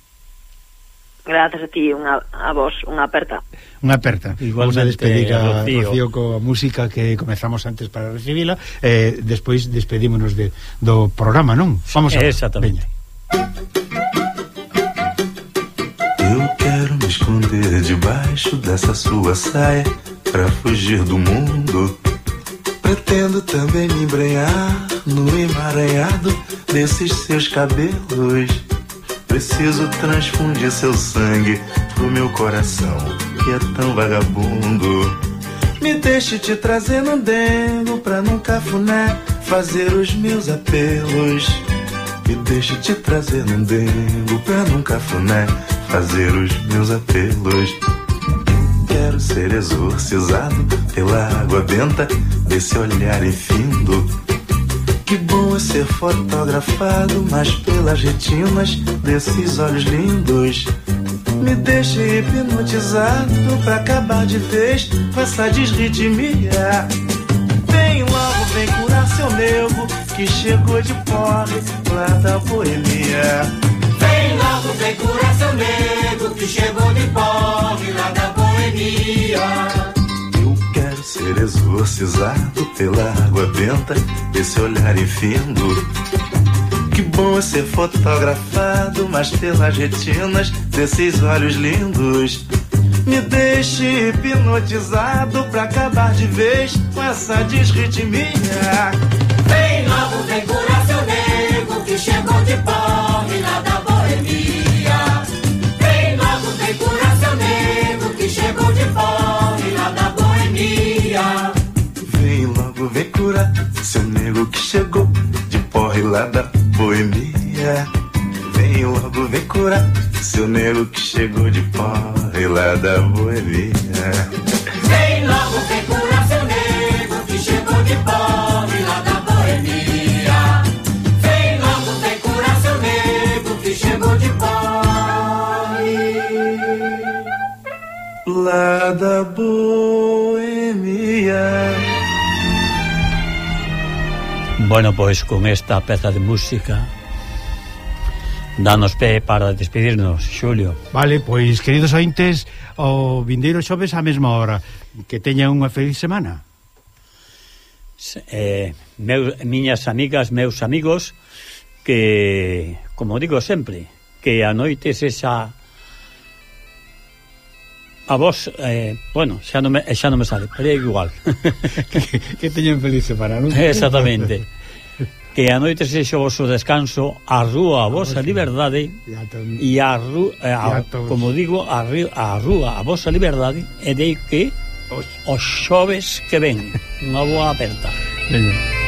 Grazas a ti, unha, a vos, unha aperta. Unha aperta. Igualmente, Vamos a despedir a Rocío coa música que comezamos antes para recibila. Eh, despois despedímonos de, do programa, non? Vamos a ver. Exactamente. Veña. Eu quero me esconder debaixo dessa sua saia Pra fugir do mundo Pretendo também me embrenhar no emaranhado desses seus cabelos. Preciso transfundir seu sangue pro meu coração, que é tão vagabundo. Me deixe te trazer num dengo pra num cafuné fazer os meus apelos. Me deixe te trazer num dengo pra num cafuné fazer os meus apelos. Quero ser exorcizado pela água benta desse olhar infindo. Que bom é ser fotografado, mas pelas retinas desses olhos lindos. Me deixe hipnotizado pra acabar de vez com essa desritmia. Vem logo, vem curar seu nego que chegou de porre lá da boemia. Logo, vem curar seu nego que chegou de porre lá da boemia. Eu quero ser exorcizado pela água benta desse olhar infindo. Que bom é ser fotografado, mas pelas retinas desses olhos lindos. Me deixe hipnotizado pra acabar de vez com essa desritmia. Vem logo, vem curar seu nego que chegou de porre seu nego que chegou de porre lá da boemia. Vem logo, vem curar seu nego que chegou de porre lá da boemia. Vem logo, vem curar seu nego que chegou de porre lá da boemia. Vem logo, vem curar seu nego que chegou de porre. Lá da boemia. Bueno, pois con esta peza de música Danos pé para despedirnos, Xulio. Vale, pois, queridos ointes O vindeiro xoves á mesma hora. Que teñan unha feliz semana. Eh, meus, Miñas amigas, meus amigos Que, como digo sempre Que a noite sexa A vos, eh, bueno, xa non me, eh, xa non me sale Pero é igual. (laughs) Que, que teñen feliz semana, non? Exactamente que anoite sexa o vosso descanso, a rúa a vosa liberdade e a, rúa a, como digo, a, a rúa a vosa liberdade e dei que os, os xoves que ven. (laughs) Unha boa aperta. Veña.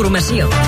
Informació.